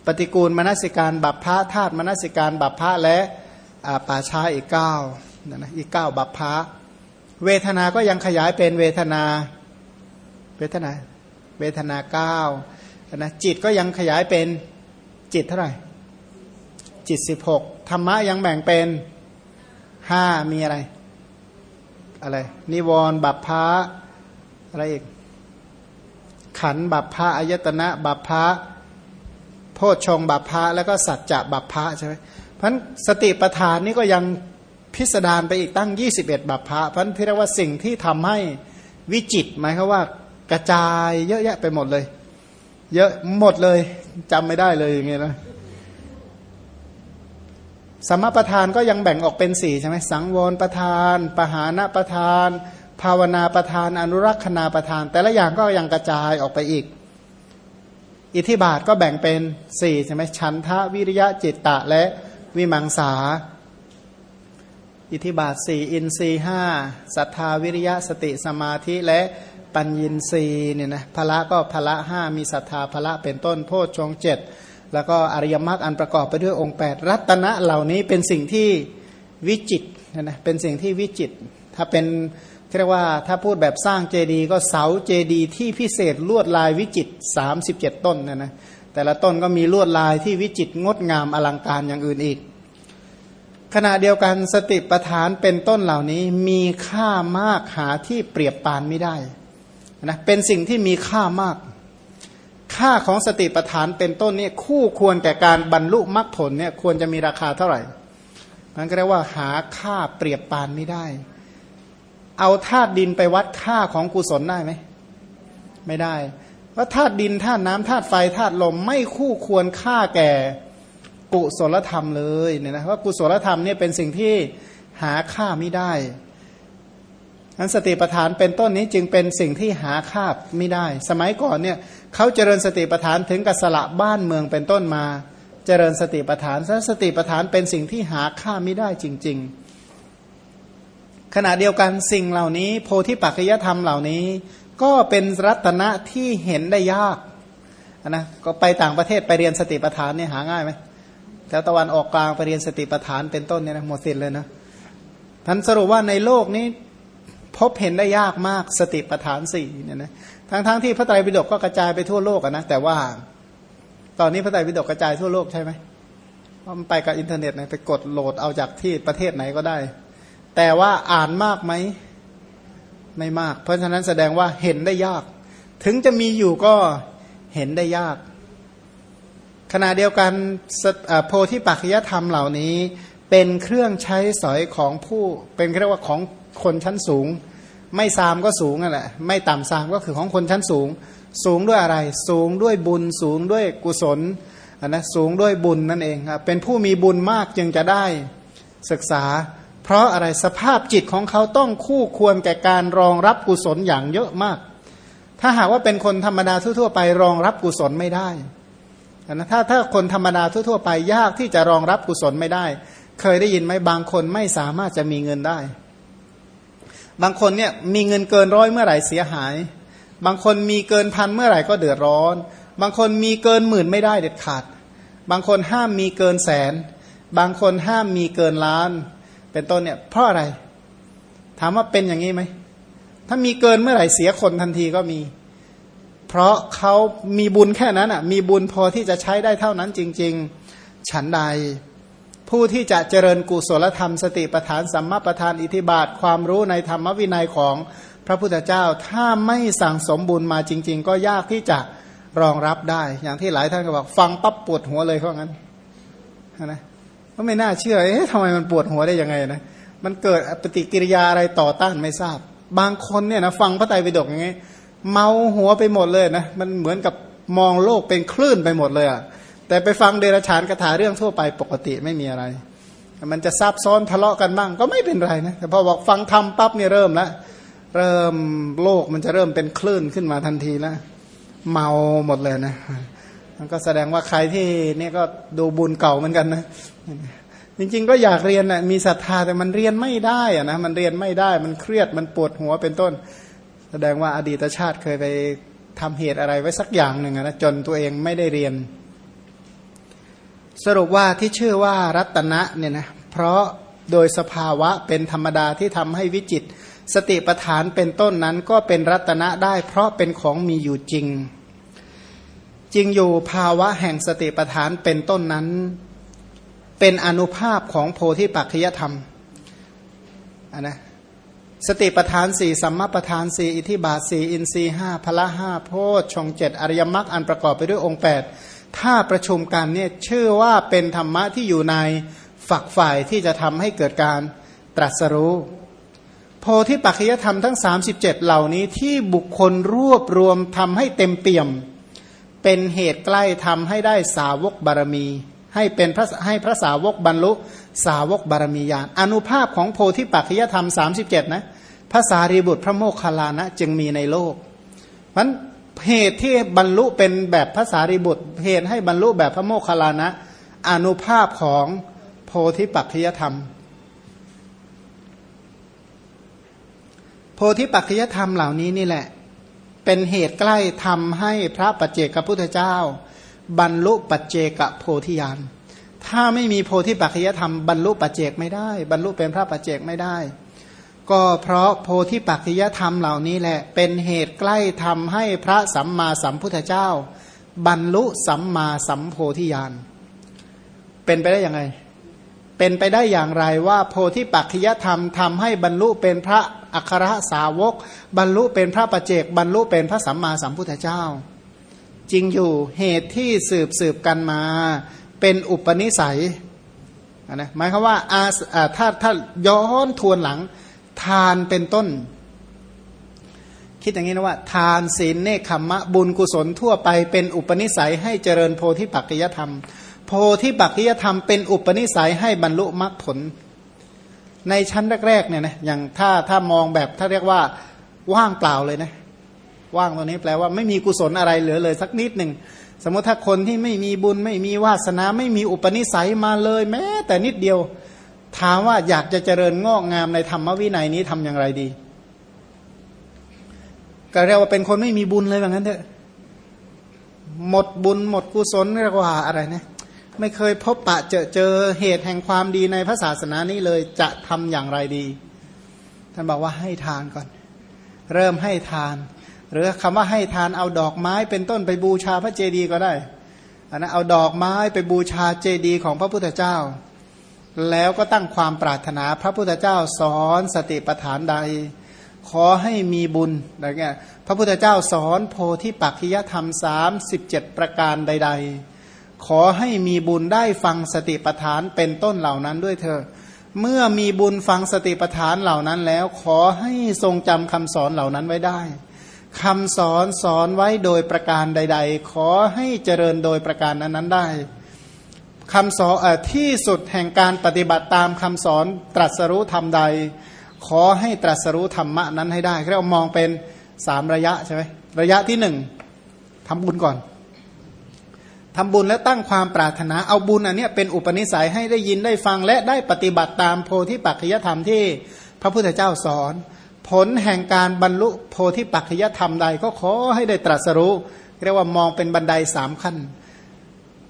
ปฏิกูลมนสิการบัพพะธาตุมนสิการบัพพะและป่าช้าอีกเก้านะอีกเก้าบัพพะเวทนาก็ยังขยายเป็นเวทนาเวทนาเวทนาเก้านะจิตก็ยังขยายเป็นจิตเท่าไหร่จิตสิบหกธรรมะยังแบ่งเป็นห้ามีอะไร อะไร นิวรบัพพะอะไรอีก ขันบัพพะอายตนะบัพพะโพชฌงบัพพะแล้วก็สัจจะบัพพะใช่ไหมเพราะสติปัฏฐานนี่ก็ยังพิสดารไปอีกตั้ง 21 บัพพะเพราะพิเรียกว่าสิ่งที่ทำให้วิจิตหมายคือว่ากระจายเยอะแยะไปหมดเลย เยอะหมดเลยจำไม่ได้เลยอย่างเงี้ยนะ สมประธานก็ยังแบ่งออกเป็นสี่ใช่ไหมสังวรประธาน ปหานะประธาน ภาวนาประธาน อนุรักษณาประธาน แต่ละอย่างก็ยังกระจายออกไปอีก อิทธิบาทก็แบ่งเป็นสี่ใช่ไหมชันทะวิริยะจิตตะและวิมังสา อิทธิบาทสี่อินทรีห้าศรัทธาวิริยะสติสมาธิและปัญญินรีเนี่ยนะพละก็พละห้ามีศรัทธาพละเป็นต้นโพชฌงเจ็ด แล้วก็อริยมรรคอันประกอบไปด้วยองค์ 8 รัตนะเหล่านี้เป็นสิ่งที่วิจิตนะนะเป็นสิ่งที่วิจิต ถ้าเป็นเรียกว่าถ้าพูดแบบสร้างเจดีย์ก็เสาเจดีย์ที่พิเศษลวดลายวิจิต 37 ต้นนะนะแต่ละต้นก็มีลวดลายที่วิจิตงดงามอลังการอย่างอื่นอีก ขณะเดียวกันสติปทานเป็นต้นเหล่านี้มีค่ามากหาที่เปรียบปานไม่ได้นะเป็นสิ่งที่มีค่ามาก ค่าของสติปัฏฐานเป็นต้นเนี่ยคู่ควรแก่การบรรลุมรรคผลเนี่ยควรจะมีราคาเท่าไหร่มันก็เรียกว่าหาค่าเปรียบปานไม่ได้ เอาธาตุดินไปวัดค่าของกุศลได้ไหมไม่ได้เพราะธาตุดินธาตุน้ำธาตุไฟธาตุลมไม่คู่ควรค่าแก่กุศลธรรมเลยเนี่ยนะว่ากุศลธรรมเนี่ยเป็นสิ่งที่หาค่าไม่ได้นั้นสติปัฏฐานเป็นต้นนี้จึงเป็นสิ่งที่หาค่าไม่ได้ สมัยก่อนเนี่ย เขาเจริญสติปัฏฐานถึงกับสละบ้านเมืองเป็นต้นมา เจริญสติปัฏฐานสติปัฏฐานเป็นสิ่งที่หาค่าไม่ได้จริง ๆ ขณะเดียวกันสิ่งเหล่านี้ โพธิปัจจยธรรมเหล่านี้ ก็เป็นรัตนะที่เห็นได้ยากนะก็ไปต่างประเทศไปเรียนสติปัฏฐานเนี่ยหาง่ายไหมแถวตะวันออกกลางไปเรียนสติปัฏฐานเป็นต้นเนี่ยนะหมดสิ้นเลยนะท่านสรุปว่าในโลกนี้พบเห็นได้ยากมากสติปัฏฐานสี่เนี่ยนะ ทั้งๆที่พระไตรปิฎกก็กระจายไปทั่วโลกนะแต่ว่า ตอนนี้พระไตรปิฎกกระจายทั่วโลกใช่ไหมเพราะมันไปกับอินเทอร์เน็ตนะไปกดโหลดเอาจากที่ประเทศไหนก็ได้ แต่ว่าอ่านมากไหมไม่มาก เพราะฉะนั้นแสดงว่าเห็นได้ยาก ถึงจะมีอยู่ก็เห็นได้ยาก ขณะเดียวกันโพธิปัจจยธรรมเหล่านี้ เป็นเครื่องใช้สอยของผู้เป็นเรียกว่าของคนชั้นสูง ไม่ซามก็สูงนั่นแหละไม่ต่ำซามก็คือของคนชั้นสูง สูงด้วยอะไร สูงด้วยบุญสูงด้วยกุศลนะสูงด้วยบุญนั่นเองครับเป็นผู้มีบุญมากจึงจะได้ศึกษา เพราะอะไรสภาพจิตของเขาต้องคู่ควรแก่การรองรับกุศลอย่างเยอะมาก ถ้าหากว่าเป็นคนธรรมดาทั่วๆไปรองรับกุศลไม่ได้นะถ้าถ้าคนธรรมดาทั่วๆไปยากที่จะรองรับกุศลไม่ได้ เคยได้ยินไหมบางคนไม่สามารถจะมีเงินได้ บางคนเนี่ยมีเงินเกินร้อยเมื่อไหร่เสียหาย บางคนมีเกินพันเมื่อไหร่ก็เดือดร้อน บางคนมีเกินหมื่นไม่ได้เด็ดขาด บางคนห้ามมีเกินแสน บางคนห้ามมีเกินล้าน เป็นต้นเนี่ยเพราะอะไร ถามว่าเป็นอย่างนี้ไหม ถ้ามีเกินเมื่อไหร่เสียคนทันทีก็มี เพราะเขามีบุญแค่นั้นอะ มีบุญพอที่จะใช้ได้เท่านั้นจริง ๆ ฉันใด ผู้ที่จะเจริญกุศลธรรมสติปทานสัมมาปทานอิทิบาทความรู้ในธรรมวินัยของพระพุทธเจ้าถ้าไม่สั่งสมบุญมาจริง ๆ ก็ยากที่จะรองรับได้ อย่างที่หลายท่านก็บอกฟังปั๊บปวดหัวเลยเพราะงั้นนะก็ไม่น่าเชื่อเอ๊ะทำไมมันปวดหัวได้ยังไงนะมันเกิดปฏิกิริยาอะไรต่อต้านไม่ทราบ บางคนเนี่ยนะฟังพระไตรปิฎกอย่างงี้เมาหัวไปหมดเลยนะมันเหมือนกับมองโลกเป็นคลื่นไปหมดเลยอะ่ะ แต่ไปฟังเดรัจฉานคาถาเรื่องทั่วไปปกติไม่มีอะไร มันจะซับซ้อนทะเลาะกันบ้างก็ไม่เป็นไรนะแต่พอบอกฟังธรรมปั๊บเนี่ยเริ่มแล้วเริ่มโลกมันจะเริ่มเป็นคลื่นขึ้นมาทันทีแล้วเมาหมดเลยนะมันก็แสดงว่าใครที่เนี่ยก็ดูบุญเก่าเหมือนกันนะจริง ๆ ก็อยากเรียนนะมีศรัทธาแต่มันเรียนไม่ได้อะนะมันเรียนไม่ได้มันเครียดมันปวดหัวเป็นต้น แสดงว่าอดีตชาติเคยไปทำเหตุอะไรไว้สักอย่างหนึ่งนะจนตัวเองไม่ได้เรียน สรุปว่าที่ชื่อว่ารัตนะเนี่ยนะเพราะโดยสภาวะเป็นธรรมดาที่ทำให้วิจิต สติปทานเป็นต้นนั้นก็เป็นรัตนะได้เพราะเป็นของมีอยู่จริง จริงอยู่ภาวะแห่งสติปทานเป็นต้นนั้น เป็นอนุภาพของโพธิปัจจยธรรมนนะสติปทานสี่สัมมาปทานสี่อิทิบาทสี่อินทรีห้าพละห้าโพชฌงเจ็ดอริยมรรคอันประกอบไปด้วยองค์แปด ถ้าประชุมกันเนี่ยชื่อว่าเป็นธรรมะที่อยู่ในฝักฝ่ายที่จะทำให้เกิดการตรัสรู้ โพธิปัจจยธรรมทั้ง 37 เหล่านี้ที่บุคคลรวบรวมทำให้เต็มเปี่ยม เป็นเหตุใกล้ทำให้ได้สาวกบารมี ให้เป็นพระให้พระสาวกบรรลุสาวกบารมีญาณอนุภาพของโพธิปัจจยธรรม 37 นะภาษารีบุตรพระโมคคัลลานะจึงมีในโลกมัน เหตุที่บรรลุเป็นแบบภาษารีบุตร เหตุให้บรรลุแบบพระโมคคัลลานะอนุภาพของโพธิปัจจยธรรม โพธิปัจจยธรรมเหล่านี้นี่แหละ เป็นเหตุใกล้ทำให้พระปัจเจกพุทธเจ้า บรรลุปัจเจกโพธิญาณถ้าไม่มีโพธิปัจจยธรรมบรรลุปัจเจกไม่ได้ บรรลุเป็นพระปัจเจกไม่ได้ ก็เพราะโพธิปัจจยธรรมเหล่านี้แหละ เป็นเหตุใกล้ทำให้พระสัมมาสัมพุทธเจ้า บรรลุสัมมาสัมโพธิญาณเป็นไปได้ยังไง เป็นไปได้อย่างไรว่า โพธิปัจจยธรรมทำให้บรรลุเป็นพระอัครสาวก บรรลุเป็นพระปัจเจกบรรลุเป็นพระสัมมาสัมพุทธเจ้า จริงอยู่เหตุที่สืบสืบกันมา เป็นอุปนิสัยนะหมายความว่าถ้าถ้าย้อนทวนหลัง ทานเป็นต้น คิดอย่างนี้นะว่า ทานศีลเนคขมมะบุญกุศลทั่วไปเป็นอุปนิสัยให้เจริญโพธิปัจจยธรรม โพธิปัจจยธรรมเป็นอุปนิสัยให้บรรลุมรรคผล ในชั้นแรกๆเนี่ยนะอย่างถ้าถ้ามองแบบถ้าเรียกว่าว่างเปล่าเลยนะว่างตรงนี้แปลว่าไม่มีกุศลอะไรเหลือเลยสักนิดหนึ่งสมมติถ้าคนที่ไม่มีบุญไม่มีวาสนาไม่มีอุปนิสัยมาเลยแม้ แต่นิดเดียว ถามว่าอยากจะเจริญงอกงามในธรรมวินัยนี้ทำอย่างไรดี ก็เรียกว่าเป็นคนไม่มีบุญเลยแบบนั้นเถอะหมดบุญหมดกุศลเรียกว่าอะไรนะไม่เคยพบปะเจอเจอเหตุแห่งความดีในพระศาสนานี้เลยจะทำอย่างไรดี ท่านบอกว่าให้ทานก่อน เริ่มให้ทาน หรือคำว่าให้ทานเอาดอกไม้เป็นต้นไปบูชาพระเจดีย์ก็ได้อันนะเอาดอกไม้ไปบูชาเจดีย์ของพระพุทธเจ้า แล้วก็ตั้งความปรารถนาพระพุทธเจ้าสอนสติปัฏฐานใด ขอให้มีบุญอะไรเงี้ยพระพุทธเจ้าสอนโพธิปักขิยธรรมสามสิบเจ็ดประการใด ๆ ขอให้มีบุญได้ฟังสติปัฏฐานเป็นต้นเหล่านั้นด้วยเธอ เมื่อมีบุญฟังสติปัฏฐานเหล่านั้นแล้ว ขอให้ทรงจำคำสอนเหล่านั้นไว้ได้คำสอนสอนไว้โดยประการใด ๆ ขอให้เจริญโดยประการนั้นๆได้ คำสอนอที่สุดแห่งการปฏิบัติตามคำสอนตรัสรู้ธรรมใด ขอให้ตรัสรู้ธรรมะนั้นให้ได้เรียกว่ามองเป็นสามระยะใช่ไหมระยะที่หนึ่งทำบุญก่อนทำบุญแล้วตั้งความปรารถนาเอาบุญอันนี้เป็นอุปนิสัยให้ได้ยินได้ฟังและได้ปฏิบัติตามโพธิปัจจยธรรมที่พระพุทธเจ้าสอน ผลแห่งการบรรลุโพธิปัจจยธรรมใดก็ขอให้ได้ตรัสรู้ เรียกว่ามองเป็นบันไดสามขั้น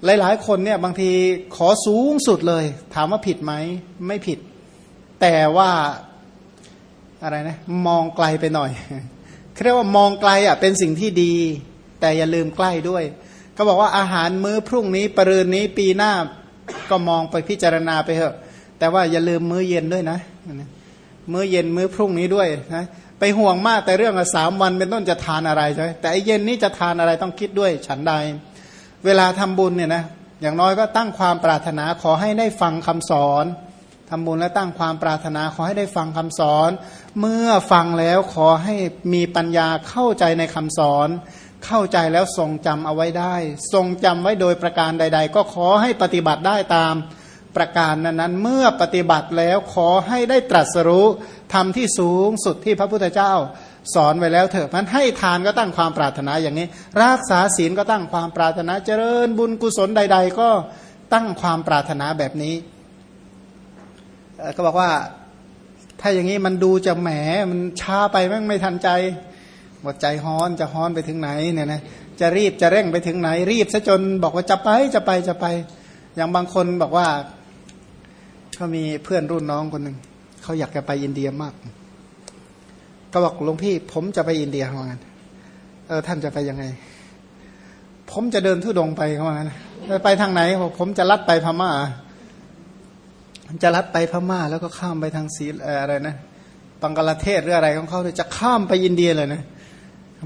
หลาย ๆ คนเนี่ยบางทีขอสูงสุดเลย ถามว่าผิดไหมไม่ผิด แต่ว่าอะไรนะมองไกลไปหน่อยเรียกว่ามองไกลอะเป็นสิ่งที่ดี แต่อย่าลืมใกล้ด้วยเขาบอกว่าอาหารมื้อพรุ่งนี้ปรืนนี้ปีหน้าก็มองไปพิจารณาไปเถอะ แต่ว่าอย่าลืมมื้อเย็นด้วยนะมื้อเย็นมื้อพรุ่งนี้ด้วยนะไปห่วงมากแต่เรื่องสามวันเป็นต้นจะทานอะไรใช่ไหมแต่ไอเย็นนี้จะทานอะไรต้องคิดด้วยฉันใด เวลาทำบุญเนี่ยนะอย่างน้อยก็ตั้งความปรารถนาขอให้ได้ฟังคำสอนทำบุญและตั้งความปรารถนาขอให้ได้ฟังคำสอน เมื่อฟังแล้วขอให้มีปัญญาเข้าใจในคำสอน เข้าใจแล้วทรงจำเอาไว้ได้ ทรงจำไว้โดยประการใด ๆ ก็ขอให้ปฏิบัติได้ตามประการนั้นๆ เมื่อปฏิบัติแล้วขอให้ได้ตรัสรู้ทำที่สูงสุดที่พระพุทธเจ้า สอนไว้แล้วเถอะมันให้ทานก็ตั้งความปรารถนาอย่างนี้ รักษาศีลก็ตั้งความปรารถนาเจริญบุญกุศลใด ๆ ก็ตั้งความปรารถนาแบบนี้ก็บอกว่าถ้าอย่างนี้มันดูจะแหมมันช้าไปแม่งไม่ทันใจหมดใจฮ้อนจะฮ้อนไปถึงไหนเนี่ยนะจะรีบจะเร่งไปถึงไหน รีบซะจนบอกว่าจะไปจะไปจะไป อย่างบางคนบอกว่าเขามีเพื่อนรุ่นน้องคนหนึ่งเขาอยากจะไปอินเดียมาก ก็บอกหลวงพี่ ผมจะไปอินเดียเขางั้นเออท่านจะไปยังไง ผมจะเดินทุดงไปเขางั้นไปทางไหนผมจะลัดไปพม่าจะลัดไปพม่า แล้วก็ข้ามไปทางซีอะไรนะบังกลาเทศหรืออะไรของเขาจะข้ามไปอินเดียเลยนะ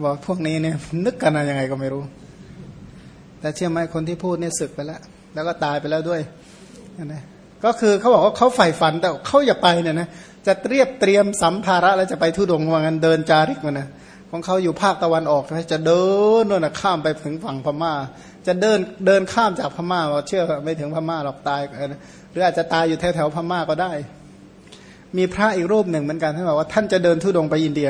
บอกพวกนี้เนี่ยนึกกันยังไงก็ไม่รู้ แต่เชื่อไหมคนที่พูดเนี่ยศึกไปแล้ว แล้วก็ตายไปแล้วด้วยนะก็คือเขาบอกว่าเขาใฝ่ฝันแต่เขาอย่าไปเนี่ยนะ จะเตรียบเตรียมสัมภาระแล้วจะไปทุดงว่างั้นเดินจาริกมันนะของเขาอยู่ภาคตะวันออกจะเดินโน่นข้ามไปถึงฝั่งพม่า จะเดินเดินข้ามจากพม่าเราเชื่อไม่ถึงพม่าหรอกตายหรืออาจจะตายอยู่แถวแถวพม่าก็ได้ มีพระอีกรูปหนึ่งเหมือนกันท่านบอกว่าท่านจะเดินทุดงไปอินเดีย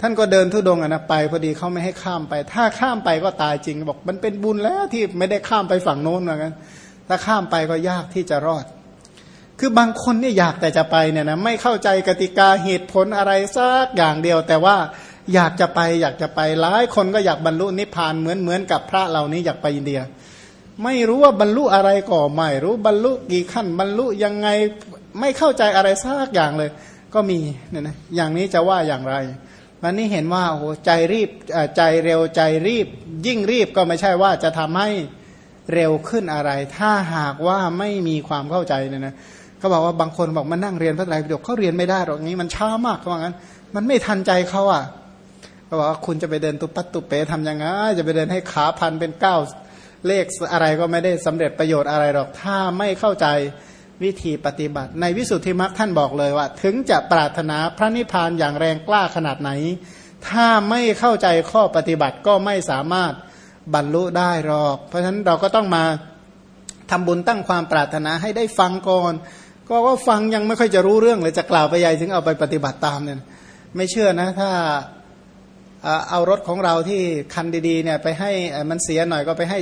ท่านก็เดินทุดงอะนะไปพอดีเขาไม่ให้ข้ามไป ถ้าข้ามไปก็ตายจริงบอกมันเป็นบุญแล้วที่ไม่ได้ข้ามไปฝั่งโน้นเหมือนกันถ้าข้ามไปก็ยากที่จะรอด คือบางคนเนี่ยอยากแต่จะไปเนี่ยนะไม่เข้าใจกติกาเหตุผลอะไรสักอย่างเดียว แต่ว่าอยากจะไปอยากจะไปหลายคนก็อยากบรรลุนิพพานเหมือนเหมือนกับพระเหล่านี้อยากไปอินเดีย ไม่รู้ว่าบรรลุอะไรก่อไม่รู้บรรลุกี่ขั้นบรรลุยังไงไม่เข้าใจอะไรสักอย่างเลย ก็มีเนี่ยนะอย่างนี้จะว่าอย่างไรวันนี้เห็นว่าโอ้ใจรีบใจเร็วใจรีบ ยิ่งรีบก็ไม่ใช่ว่าจะทำให้เร็วขึ้นอะไร ถ้าหากว่าไม่มีความเข้าใจเนี่ยนะ เขาบอกว่าบางคนบอกมานั่งเรียนพระไตรปิฎกเขาเรียนไม่ได้หรอกนี้มันช้ามากเขาบอกงั้น มันไม่ทันใจเขาอะเขาบอกว่าคุณจะไปเดินตุปัตตุเปทำยังไงจะไปเดินให้ขาพันเป็นเก้าเลขอะไรก็ไม่ได้สำเร็จประโยชน์อะไรหรอกถ้าไม่เข้าใจวิธีปฏิบัติ ในวิสุทธิมรรคท่านบอกเลยว่า ถึงจะปรารถนาพระนิพพานอย่างแรงกล้าขนาดไหน ถ้าไม่เข้าใจข้อปฏิบัติก็ไม่สามารถบรรลุได้หรอก เพราะฉะนั้นเราก็ต้องมาทำบุญตั้งความปรารถนาให้ได้ฟังก่อน ก็ว่าฟังยังไม่ค่อยจะรู้เรื่องเลยจะกล่าวไปใหญ่ถึงเอาไปปฏิบัติตามเนี่ยไม่เชื่อนะถ้าเอารถของเราที่คันดีๆเนี่ยไปให้มันเสียหน่อยก็ไปให้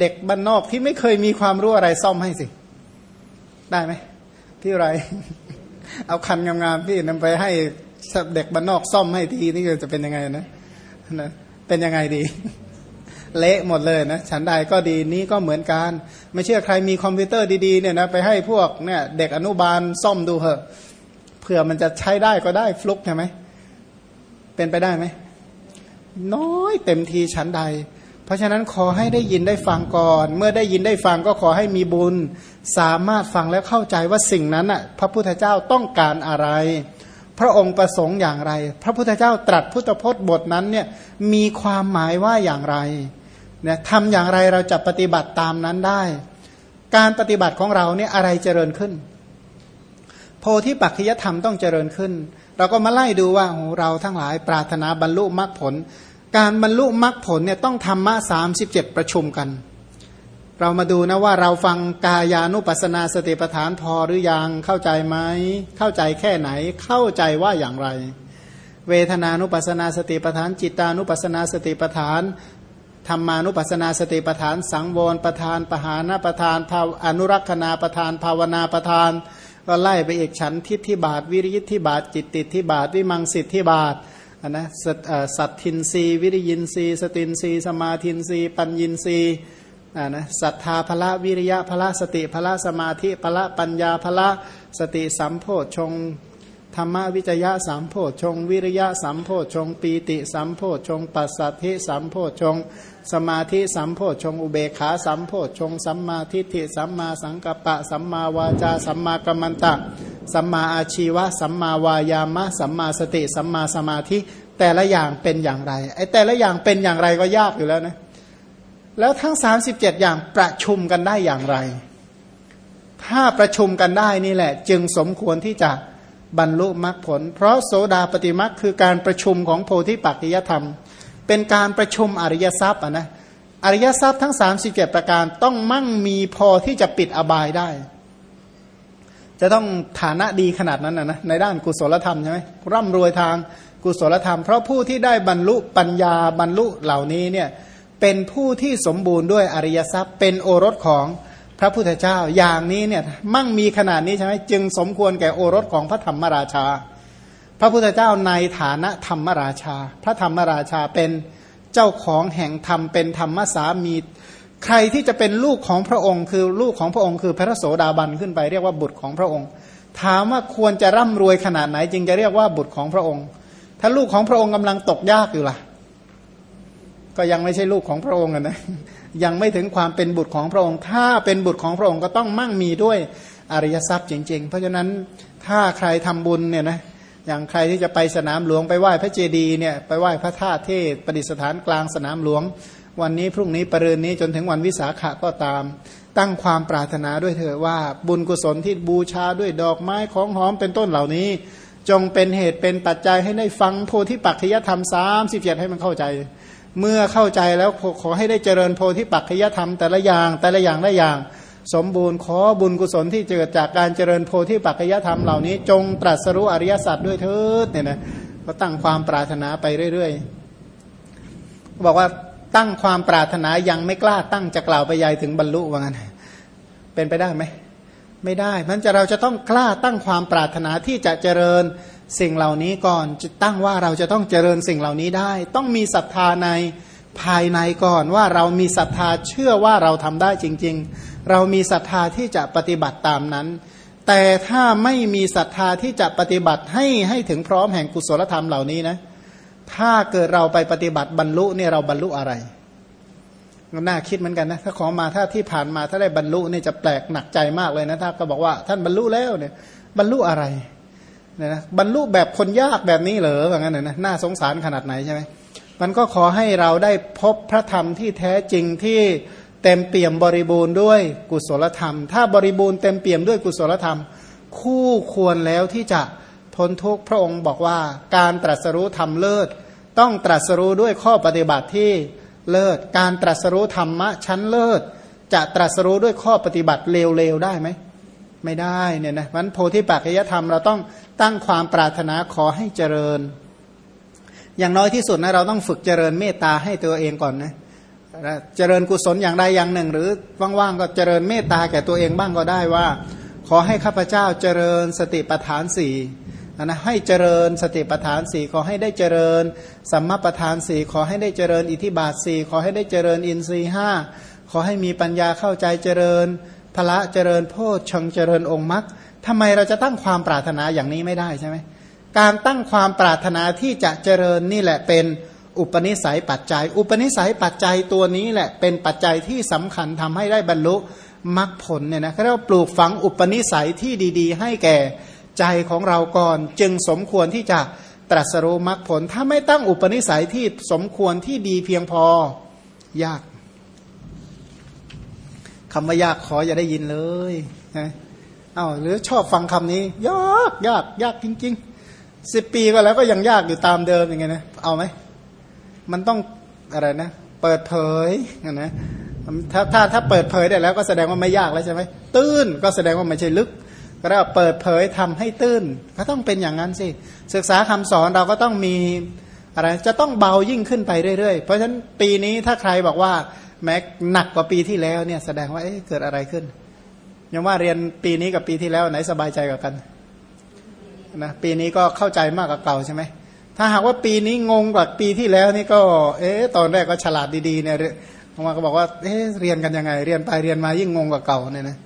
เด็กบ้านนอกที่ไม่เคยมีความรู้อะไรซ่อมให้สิ ได้ไหมพี่ไร เอาคันงามๆพี่นำไปให้เด็กบ้านนอกซ่อมให้ทีนี่จะเป็นยังไงนะนะเป็นยังไงดี เละหมดเลยนะฉันใดก็ดีนี้ก็เหมือนกัน ไม่เชื่อใครมีคอมพิวเตอร์ดีๆเนี่ยนะไปให้พวกเนี่ยเด็กอนุบาลซ่อมดูเถอะเผื่อมันจะใช้ได้ก็ได้ฟลุกใช่ไหมเป็นไปได้ไหมน้อยเต็มทีฉันใด เพราะฉะนั้นขอให้ได้ยินได้ฟังก่อน เมื่อได้ยินได้ฟังก็ขอให้มีบุญ สามารถฟังแล้วเข้าใจว่าสิ่งนั้นอะพระพุทธเจ้าต้องการอะไร พระองค์ประสงค์อย่างไร พระพุทธเจ้าตรัสพุทธพจน์บทนั้นเนี่ยมีความหมายว่าอย่างไร นี่ยทำอย่างไรเราจะปฏิบัติตามนั้นได้ การปฏิบัติของเราเนี่ยอะไรเจริญขึ้น โพธิปัจจยธรรมต้องเจริญขึ้น เราก็มาไล่ดูว่าเราทั้งหลายปรารถนาบรรลุมรรคผล การบรรลุมรรคผลเนี่ยต้องธรรมะสามสิบเจ็ดประชุมกัน เรามาดูนะว่าเราฟังกายานุปัสนาสติปัฏฐานพอหรือยังเข้าใจไหมเข้าใจแค่ไหนเข้าใจว่าอย่างไรเวทนานุปัสนาสติปัฏฐาน จิตานุปัสนาสติปัฏฐาน ธรรมานุปัสสนาสติปัฏฐาน สังวรประธานปหานาประธานภาอนุรักษณาประธาน ภาวนาประธาน ก็ไล่ไปเอกฉันทิฏฐิบาท วิริยทิบาท จิตติทิบาท วิมังสิทธิบาทนะสัตทินรีวิริยินรีสตินรีสมาทินรีปัญญินรีนะศรัทธาพละวิริยะพละสติพละสมาธิพละปัญญาพละสติสัมโพชง ธรรมวิจยะสัมโพชง วิริยะสัมโพชง ปีติสัมโพชง ปัสสัทธิสัมโพชง สมาธิสัมโพชง อุเบขาสัมโพชง สัมมาทิฏฐิสัมมาสังกัปปะ สัมมาวาจา สัมมากรรมันตะ สัมมาอาชีวะ สัมมาวายามะ สัมมาสติ สัมมาสมาธิ แต่ละอย่างเป็นอย่างไร ไอ้แต่ละอย่างเป็นอย่างไรก็ยากอยู่แล้วนะ แล้วทั้ง 37 อย่างประชุมกันได้อย่างไร ถ้าประชุมกันได้นี่แหละ จึงสมควรที่จะ บรรลุมรรคผล เพราะโสดาปฏิมรรคคือการประชุมของโพธิปักจิยธรรม เป็นการประชุมอริยทรัพย์นะอริยทรัพย์ทั้ง 37 ประการต้องมั่งมีพอที่จะปิดอบายได้ จะต้องฐานะดีขนาดนั้นนะในด้านกุศลธรรมใช่ไหมร่ำรวยทางกุศลธรรม เพราะผู้ที่ได้บรรลุปัญญาบรรลุเหล่านี้เนี่ยเป็นผู้ที่สมบูรณ์ด้วยอริยทรัพย์ เป็นโอรสของ พระพุทธเจ้าอย่างนี้เนี่ยมั่งมีขนาดนี้ใช่ไหมจึงสมควรแก่โอรสของพระธรรมราชา พระพุทธเจ้าในฐานะธรรมราชา พระธรรมราชาเป็นเจ้าของแห่งธรรมเป็นธรรมสามีใครที่จะเป็นลูกของพระองค์ คือลูกของพระองค์คือพระโสดาบันขึ้นไปเรียกว่าบุตรของพระองค์ ถามว่าควรจะร่ำรวยขนาดไหน จึงจะเรียกว่าบุตรของพระองค์ ถ้าลูกของพระองค์กำลังตกยากอยู่ล่ะ ก็ยังไม่ใช่ลูกของพระองค์นะ ยังไม่ถึงความเป็นบุตรของพระองค์ ถ้าเป็นบุตรของพระองค์ก็ต้องมั่งมีด้วยอริยทรัพย์จริง ๆ เพราะฉะนั้นถ้าใครทำบุญเนี่ยนะอย่างใครที่จะไปสนามหลวงไปไหว้พระเจดีย์เนี่ยไปไหว้พระธาตุเทศประดิษฐานกลางสนามหลวง วันนี้พรุ่งนี้ปรืนนี้จนถึงวันวิสาขะก็ตาม ตั้งความปรารถนาด้วยเถอว่าบุญกุศลที่บูชาด้วยดอกไม้ของหอมเป็นต้นเหล่านี้ จงเป็นเหตุเป็นปัจจัยให้ได้ฟังโพธิปัจจยธรรมสามสิบเจ็ดให้มันเข้าใจ เมื่อเข้าใจแล้วขอให้ได้เจริญโพธิปักขยธรรมแต่ละอย่างแต่ละอย่างละอย่าง สมบูรณ์ขอบุญกุศลที่เกิดจากการเจริญโพธิปักขยธรรมเหล่านี้ จงตรัสรู้อริยสัจด้วยเถิดเนี่ยนะก็ตั้งความปรารถนาไปเรื่อยๆบอกว่าตั้งความปรารถนายังไม่กล้าตั้งจะกล่าวไปยายถึงบรรลุว่างั้นเป็นไปได้ไหมไม่ได้มันจะเราจะต้องกล้าตั้งความปรารถนาที่จะเจริญ สิ่งเหล่านี้ก่อนจะตั้งว่าเราจะต้องเจริญสิ่งเหล่านี้ได้ ต้องมีศรัทธาในภายในก่อนว่าเรามีศรัทธาเชื่อว่าเราทำได้จริง ๆ เรามีศรัทธาที่จะปฏิบัติตามนั้น แต่ถ้าไม่มีศรัทธาที่จะปฏิบัติให้ให้ถึงพร้อมแห่งกุศลธรรมเหล่านี้นะ ถ้าเกิดเราไปปฏิบัติบรรลุเนี่ยเราบรรลุอะไรน่าคิดเหมือนกันนะถ้าของมาถ้าที่ผ่านมาถ้าได้บรรลุเนี่ยจะแปลกหนักใจมากเลยนะถ้าก็บอกว่าท่านบรรลุแล้วเนี่ยบรรลุอะไร เนี่ยนะบรรลุแบบคนยากแบบนี้เหรอว่างั้นนะน่าสงสารขนาดไหนใช่ไหมมันก็ขอให้เราได้พบพระธรรมที่แท้จริงที่เต็มเปี่ยมบริบูรณ์ด้วยกุศลธรรม ถ้าบริบูรณ์เต็มเปี่ยมด้วยกุศลธรรม คู่ควรแล้วที่จะพ้นทุกข์พระองค์บอกว่าการตรัสรู้ธรรมเลิศ ต้องตรัสรู้ด้วยข้อปฏิบัติที่เลิศ การตรัสรู้ธรรมะชั้นเลิศ จะตรัสรู้ด้วยข้อปฏิบัติเลวๆได้ไหมไม่ได้เนี่ยนะมันโพธิปัจจยธรรมเราต้อง ตั้งความปรารถนาขอให้เจริญ อย่างน้อยที่สุดนะเราต้องฝึกเจริญเมตตาให้ตัวเองก่อนนะเจริญกุศลอย่างใดอย่างหนึ่ง หรือว่างๆก็เจริญเมตตาแก่ตัวเองบ้างก็ได้ว่า ขอให้ข้าพเจ้าเจริญสติปัฏฐานสี่นะให้เจริญสติปัฏฐานสี่ขอให้ได้เจริญสัมมาปัฏฐานสี่ขอให้ได้เจริญอิทิบาทสี่ขอให้ได้เจริญอินทรีห้าขอให้มีปัญญาเข้าใจเจริญพละเจริญโพชฌงเจริญองค์มรรค ทำไมเราจะตั้งความปรารถนาอย่างนี้ไม่ได้ใช่ไหมการตั้งความปรารถนาที่จะเจริญนี่แหละเป็นอุปนิสัยปัจจัย อุปนิสัยปัจจัยตัวนี้แหละเป็นปัจจัยที่สำคัญทำให้ได้บรรลุมรรคผลเนี่ยนะเขาเรียกว่าปลูกฝังอุปนิสัยที่ดีๆ ให้แก่ใจของเราก่อน จึงสมควรที่จะตรัสรู้มรรคผล ถ้าไม่ตั้งอุปนิสัยที่สมควรที่ดีเพียงพอยากคำว่ายากขออย่าได้ยินเลยนะ เอา้าหรือชอบฟังคำนี้ ยากยากยากจริงๆสิบปีก็แล้วก็ยังยากอยู่ตามเดิมอย่างเงี้ยนะเอาไหมมันต้องอะไรนะ เปิดเผยนะถ้าถ้าถ้าเปิดเผยได้แล้วก็แสดงว่าไม่ยากแล้วใช่ไหมตื้นก็แสดงว่าไม่ใช่ลึก ก็เรียกว่าเปิดเผยทำให้ตื้น ก็ต้องเป็นอย่างนั้นสิศึกษาคำสอนเราก็ต้องมีอะไรจะต้องเบายิ่งขึ้นไปเรื่อยๆ เพราะฉะนั้นปีนี้ถ้าใครบอกว่าแม้หนักกว่าปีที่แล้วเนี่ยแสดงว่าเเกิดอะไรขึ้น ยังว่าเรียนปีนี้กับปีที่แล้วไหนสบายใจกว่ากันนะปีนี้ก็เข้าใจมากกว่าเก่าใช่ไหมถ้าหากว่าปีนี้งงกว่าปีที่แล้วนี่ก็ เอ๊ะตอนแรกก็ฉลาดดีๆเนี่ยบางวันก็บอกว่าเอ๊ะเรียนกันยังไง เรียนไปเรียนมายิ่งงงกว่าเก่าเนี่ยนะ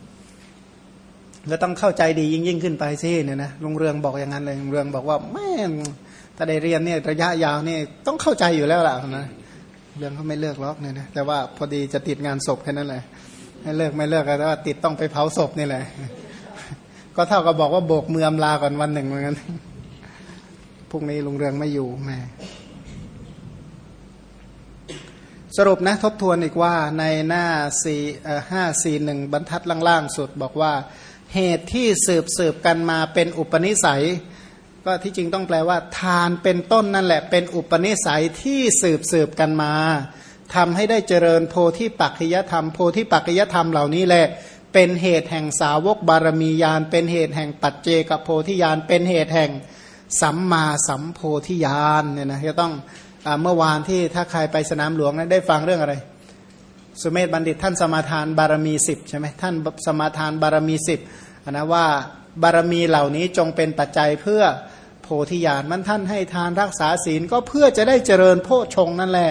แล้วต้องเข้าใจดียิ่งยิ่งขึ้นไปสิเนี่ยนะลุงเรืองบอกอย่างนั้นเลยลุงเรืองบอกว่าแม่ถ้าได้เรียนเนี่ยระยะยาวนี่ต้องเข้าใจอยู่แล้วล่ะนะเรื่องเขาไม่เลิกล็อกเนี่ยนะแต่ว่าพอดีจะติดงานศพแค่นั้นแหละ ให้เลิกไม่เลิกแต่ว่าติดต้องไปเผาศพนี่แหละ ก็เท่ากับบอกว่าโบกมืออำลาก่อนวันหนึ่งเหมือนกันพรุ่งนี้ลุงเรืองไม่อยู่แม่สรุปนะทบทวนอีกว่าในหน้าสี่ห้าสี่หนึ่งบรรทัดล่างๆสุดบอกว่า เหตุที่สืบสืบกันมาเป็นอุปนิสัย ก็ที่จริงต้องแปลว่า ทานเป็นต้นนั่นแหละ เป็นอุปนิสัยที่สืบสืบกันมา ทำให้ได้เจริญโพธิปัจจยธรรม โพธิปัจจยธรรมเหล่านี้แหละ เป็นเหตุแห่งสาวกบารมียาน เป็นเหตุแห่งปัจเจกโพธิยาน เป็นเหตุแห่งสัมมาสัมโพธิญาณเนี่ยนะจะต้องอเมื่อวานที่ถ้าใครไปสนามหลวงนะได้ฟังเรื่องอะไร สุเมธบัณฑิตท่านสมาทานบารมีสิบใช่ไหมท่านสมาทานบารมีสิบนะว่าบารมีเหล่านี้จงเป็นปัจจัยเพื่อโพธิญาณมันท่านให้ทานรักษาศีลก็เพื่อจะได้เจริญโพชงนั่นแหละ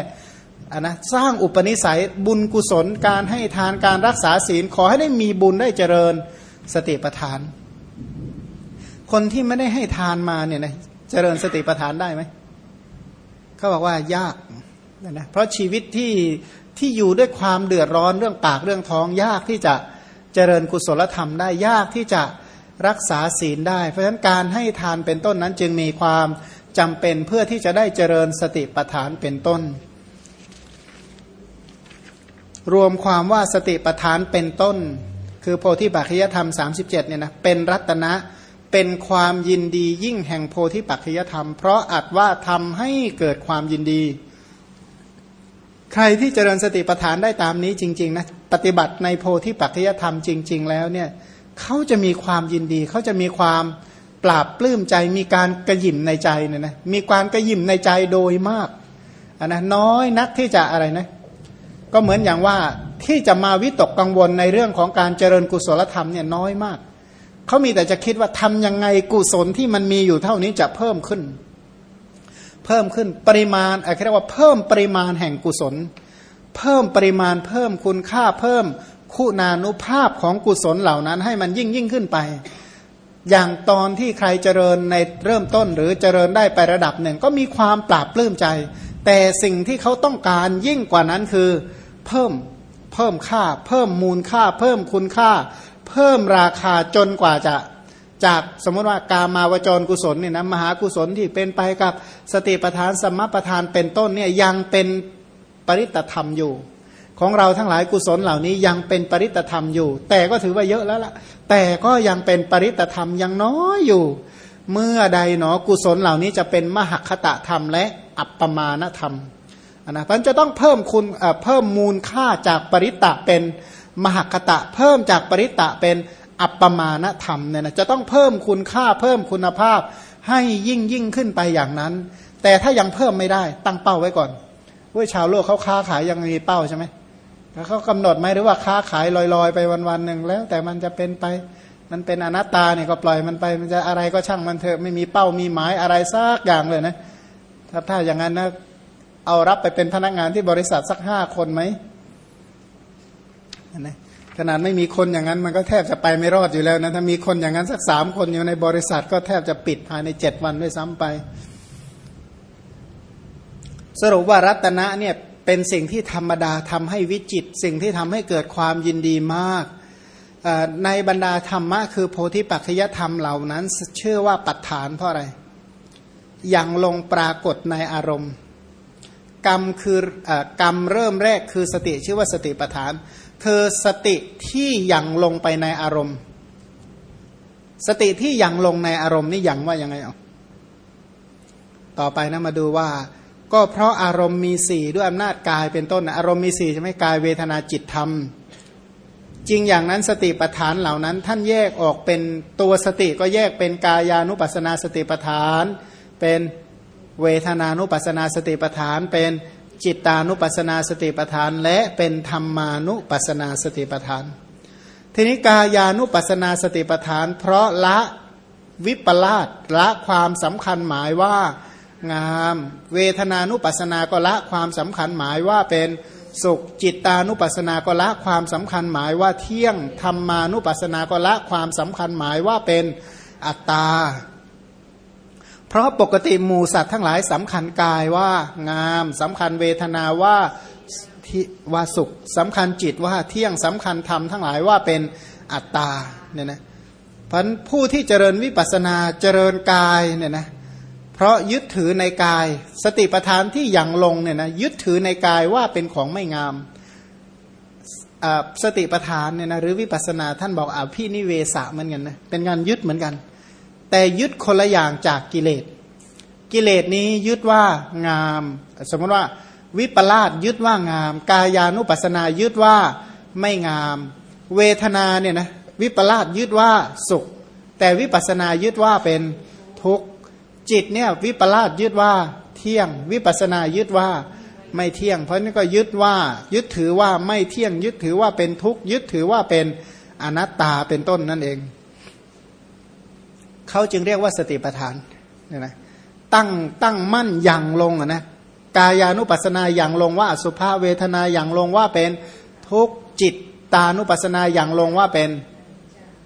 นนะสร้างอุปนิสัยบุญกุศลการให้ทานการรักษาศีล ขอให้ได้มีบุญได้เจริญสติปัฏฐาน คนที่ไม่ได้ให้ทานมาเนี่ยนะเจริญสติปัฏฐานได้ไหมเขาบอกว่ายากนะเพราะชีวิตที่ที่อยู่ด้วยความเดือดร้อนเรื่องปากเรื่องท้องยากที่จะเจริญกุศลธรรมได้ยากที่จะรักษาศีลได้ เพราะฉะนั้นการให้ทานเป็นต้นนั้นจึงมีความจำเป็นเพื่อที่จะได้เจริญสติปัฏฐานเป็นต้น รวมความว่าสติปัฏฐานเป็นต้น คือโพธิปัจจยธรรม 37เนี่ยนะเป็นรัตนะเป็นความยินดียิ่งแห่งโพธิปัจจยธรรม เพราะอัดว่าทำให้เกิดความยินดี ใครที่เจริญสติปัฏฐานได้ตามนี้จริงๆนะปฏิบัติในโพธิปัจจยธรรมจริง ๆ แล้วเนี่ยเขาจะมีความยินดี เขาจะมีความปราบปลื้มใจมีการกระยิมในใจเนี่ยนะมีความกระยิมในใจโดยมากนนะน้อยนักที่จะอะไรนะ ก็เหมือนอย่างว่าที่จะมาวิตกกังวลในเรื่องของการเจริญกุศลธรรมเนี่ยน้อยมาก เขามีแต่จะคิดว่าทำยังไงกุศลที่มันมีอยู่เท่านี้จะเพิ่มขึ้น เพิ่มขึ้นปริมาณอะไรเรียกว่าเพิ่มปริมาณแห่งกุศล เพิ่มปริมาณเพิ่มคุณค่าเพิ่มคุณานุภาพของกุศลเหล่านั้น ให้มันยิ่งยิ่งขึ้นไป อย่างตอนที่ใครเจริญในเริ่มต้นหรือเจริญได้ไประดับหนึ่ง ก็มีความปราบปลื้มใจ แต่สิ่งที่เขาต้องการยิ่งกว่านั้นคือ เพิ่มเพิ่มค่า เพิ่มมูลค่า เพิ่มคุณค่า เพิ่มราคาจนกว่าจะจากสมมติว่ากามาวจรกุศลเนี่ยนะมหากุศลที่เป็นไปกับสติปทานสมปทานเป็นต้นเนี่ยยังเป็นปริตธรรมอยู่ ของเราทั้งหลายกุศลเหล่านี้ยังเป็นปริตธรรมอยู่ แต่ก็ถือว่าเยอะแล้วล่ะ แต่ก็ยังเป็นปริตธรรมยังน้อยอยู่ เมื่อใดหนอกุศลเหล่านี้จะเป็นมหคตะธรรมและอัปปมาณธรรม นะเพราะจะต้องเพิ่มคุณเพิ่มมูลค่าจากปริตะเป็นมหคตะ เพิ่มจากปริตะเป็นอัปปมาณธรรมเนี่ยนะจะต้องเพิ่มคุณค่าเพิ่มคุณภาพให้ยิ่งยิ่งขึ้นไปอย่างนั้น แต่ถ้ายังเพิ่มไม่ได้ตั้งเป้าไว้ก่อนเว้ยชาวโลกเขาค้าขายยังมีเป้าใช่ไหมเขากำหนดไหมหรือว่าค้าขายลอยๆ ไปวันๆหนึ่งแล้ว แต่มันจะเป็นไปมันเป็นอนัตตาเนี่ยก็ปล่อยมันไปมันจะอะไรก็ช่างมันเถอะไม่มีเป้ามีหมายอะไรสักอย่างเลยนะถ้าถ้าอย่างนั้นนะ เอารับไปเป็นพนักงานที่บริษัทสักห้าคนไหมนะขนาดไม่มีคนอย่างนั้นมันก็แทบจะไปไม่รอดอยู่แล้วนะถ้ามีคนอย่างนั้นสักสามคนอยู่ในบริษัทก็แทบจะปิดภายในเจ็ดวันด้วยซ้ำไป สรุปว่ารัตนะเนี่ยเป็นสิ่งที่ธรรมดาทำให้วิจิต สิ่งที่ทำให้เกิดความยินดีมากในบรรดาธรรมะคือโพธิปัจจยธรรมเหล่านั้น เชื่อว่าปัจฐานเพราะอะไร อย่างลงปรากฏในอารมณ์ กรรมคือกรรมเริ่มแรกคือสติชื่อว่าสติปัฏฐาน คือสติที่ยังลงไปในอารมณ์ สติที่ยังลงในอารมณ์นี่ยังว่ายังไงอะต่อไปนะมาดูว่า ก็เพราะอารมณ์มีสี่ด้วยอำนาจกายเป็นต้นอารมณ์มีสี่ใช่ไหมกายเวทนาจิตธรรม จริงอย่างนั้นสติปัฏฐานเหล่านั้น ท่านแยกออกเป็นตัวสติก็แยกเป็นกายานุปัสนาสติปัฏฐาน เป็น เวทนานุปัสนาสติปัฏฐานเป็นจิตานุปัสนาสติปัฏฐาน และเป็นธรรมานุปัสนาสติปัฏฐาน ทีนี้กายานุปัสนาสติปัฏฐาน เพราะละวิปลาสละความสำคัญหมายว่างาม เวทนานุปัสนาก็ละความสำคัญหมายว่าเป็นสุขจิตานุปัสนาก็ละความสำคัญหมายว่าเที่ยงธรรมานุปัสนาก็ละความสำคัญหมายว่าเป็นอัตตา ราะปกติหมูสัตว์ทั้งหลายสำคัญกายว่างามสำคัญเวทนาว่าว่าสุขสำคัญจิตว่าเที่ยงสำคัญธรรมทั้งหลายว่าเป็นอัตตาเนี่ยนะพันผู้ที่เจริญวิปัสนาเจริญกายเนี่ยนะเพราะยึดถือในกาย สติปัฏฐานที่ยังลงเนี่ยนะยึดถือในกายว่าเป็นของไม่งามสติปัฏฐานเนี่ยนะหรือวิปัสนาท่านบอกอ่าพี่นิเวศะเหมือนกันนะเป็นงานยึดเหมือนกัน แต่ยึดคนละอย่างจากกิเลส กิเลสนี้ยึดว่างาม สมมติว่าวิปลาสยึดว่างาม กายานุปัสนายึดว่าไม่งาม เวทนาเนี่ยนะวิปลาสยึดว่าสุข แต่วิปัสนายึดว่าเป็นทุกข์จิตเนี่ยวิปลาสยึดว่าเที่ยง วิปัสนายึดว่าไม่เที่ยง เพราะนี่ก็ยึดว่ายึดถือว่าไม่เที่ยง ยึดถือว่าเป็นทุกข์ยึดถือว่าเป็นอนัตตาเป็นต้นนั่นเอง เขาจึงเรียกว่าสติปัฏฐานเนี่ยนะตั้งตั้งมั่นอย่างลงนะกายานุปัสนาอย่างลงว่าสุภาเวทนาอย่างลงว่าเป็นทุกจิตตานุปัสนาอย่างลงว่าเป็น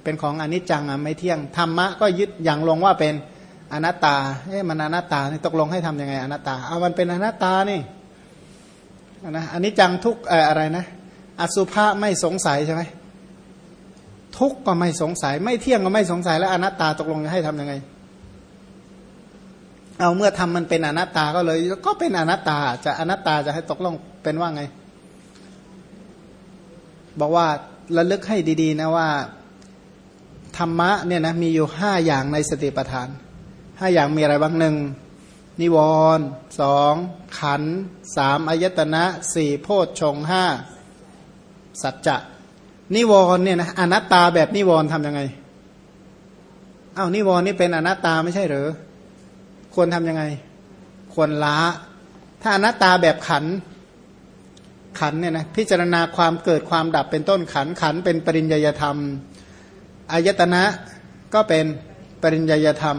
เป็นของอนิจจังอะไม่เที่ยงธรรมะก็ยึดอย่างลงว่าเป็นอนัตตาเอ๊ะมันอนัตตานี่ตกลงให้ทํำยังไงอนัตตาเอามันเป็นอนัตตานี่นะอันนี้จังทุกเอ่ออะไรนะ อสุภะไม่สงสัยใช่ไหม ทุกก็ไม่สงสัย ไม่เที่ยงก็ไม่สงสัยแล้วอนัตตาตกลงจะให้ทํำยังไง เอาเมื่อทำมันเป็นอนัตตาก็เลย ก็เป็นอนัตตา จะอนัตตาจะให้ตกลงเป็นว่าไง บอกว่าระลึกให้ดี ๆ นะว่าธรรมะเนี่ยนะมีอยู่ห้าอย่างในสติปัฏฐานห้าอย่างมีอะไรบ้างหนึ่งนิวรณ์สองขันสามอายตนะสี่โพชฌงห้าสัจจะ นิวรณ์เนี่ยนะอนัตตาแบบนิวรณ์ทำยังไงอ้าวนิวรณ์นี่เป็นอนัตตาไม่ใช่หรือควรทำยังไง ควรละถ้าอนัตตาแบบขันขันเนี่ยนะพิจารณาความเกิดความดับเป็นต้นขันขันเป็นปริญญาธรรมอายตนะก็เป็นปริญญาธรรม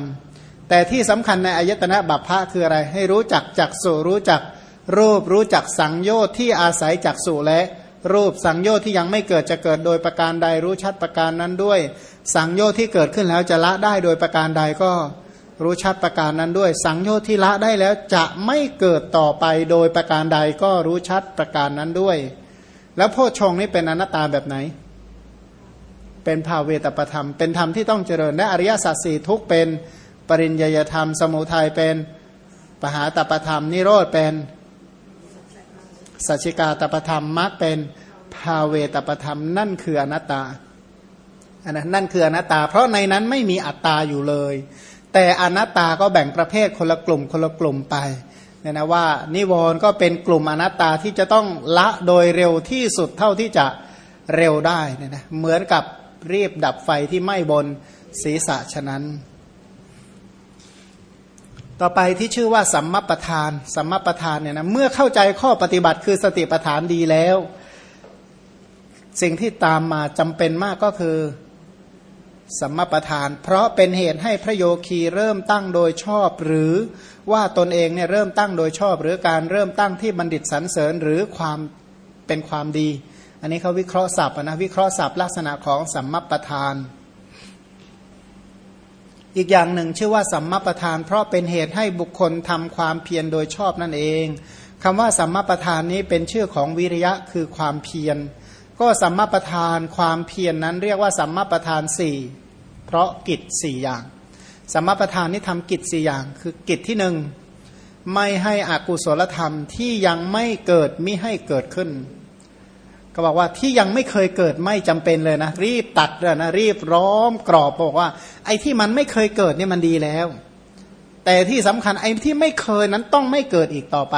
แต่ที่สำคัญในอายตนะบัพพะคืออะไร ให้รู้จักจักสุรู้จักรูปรู้จักสังโยชน์ที่อาศัยจักสุและ รูปสังโยชน์ที่ยังไม่เกิดจะเกิดโดยประการใดรู้ชัดประการนั้นด้วย สังโยชน์ที่เกิดขึ้นแล้วจะละได้โดยประการใดก็รู้ชัดประการนั้นด้วย สังโยชน์ที่ละได้แล้วจะไม่เกิดต่อไปโดยประการใดก็รู้ชัดประการนั้นด้วย แล้วโพชฌงนี้เป็นอนัตตาแบบไหน เป็นภาเวตประธรรม เป็นธรรมที่ต้องเจริญและอริยสัจสี่ทุกเป็นปริญญาธรรม สมุทัยเป็นปหาตประธรรมนิโรธเป็น สัจจิกาตประธรรมมรรคเป็นภาเวตประธรรมนั่นคืออนัตตาอันนั้นนั่นคืออนัตตา เพราะในนั้นไม่มีอัตตาอยู่เลย แต่อนัตตาก็แบ่งประเภทคนละกลุ่มคนละกลุ่มไปเนี่ยนะว่านิวรณ์ก็เป็นกลุ่มอนัตตาที่จะต้องละโดยเร็วที่สุดเท่าที่จะเร็วได้เนี่ยนะเหมือนกับรีบดับไฟที่ไหม้บนศีรษะฉะนั้น ต่อไปที่ชื่อว่าสัมมาประธาน สัมมาประธานเนี่ยนะเมื่อเข้าใจข้อปฏิบัติคือสติประธานดีแล้ว สิ่งที่ตามมาจำเป็นมากก็คือสัมมาประธาน เพราะเป็นเหตุให้พระโยคีเริ่มตั้งโดยชอบ หรือว่าตนเองเนี่ยเริ่มตั้งโดยชอบ หรือการเริ่มตั้งที่บัณฑิตสรรเสริญหรือความเป็นความดี อันนี้เขาวิเคราะห์ศัพท์นะวิเคราะห์ศัพท์ลักษณะของสัมมาประธาน อีกอย่างหนึ่งชื่อว่าสัมมาประธาน เพราะเป็นเหตุให้บุคคลทำความเพียรโดยชอบนั่นเองคำว่าสัมมาประธานนี้เป็นชื่อของวิริยะคือความเพียร ก็สัมมาประธานความเพียรนนั้นเรียกว่าสัมมาประธานสี่เพราะกิจสี่อย่างสัมมาประธานนี้ทำกิจสี่อย่าง คือกิจที่หนึ่งไม่ให้อกุศลธรรมที่ยังไม่เกิดมิให้เกิดขึ้น ก็บอกว่าที่ยังไม่เคยเกิดไม่จำเป็นเลยนะ รีบตัดเลยนะรีบร้อมกรอบบอกว่า ไอ้ที่มันไม่เคยเกิดนี่มันดีแล้ว แต่ที่สำคัญไอ้ที่ไม่เคยนั้นต้องไม่เกิดอีกต่อไป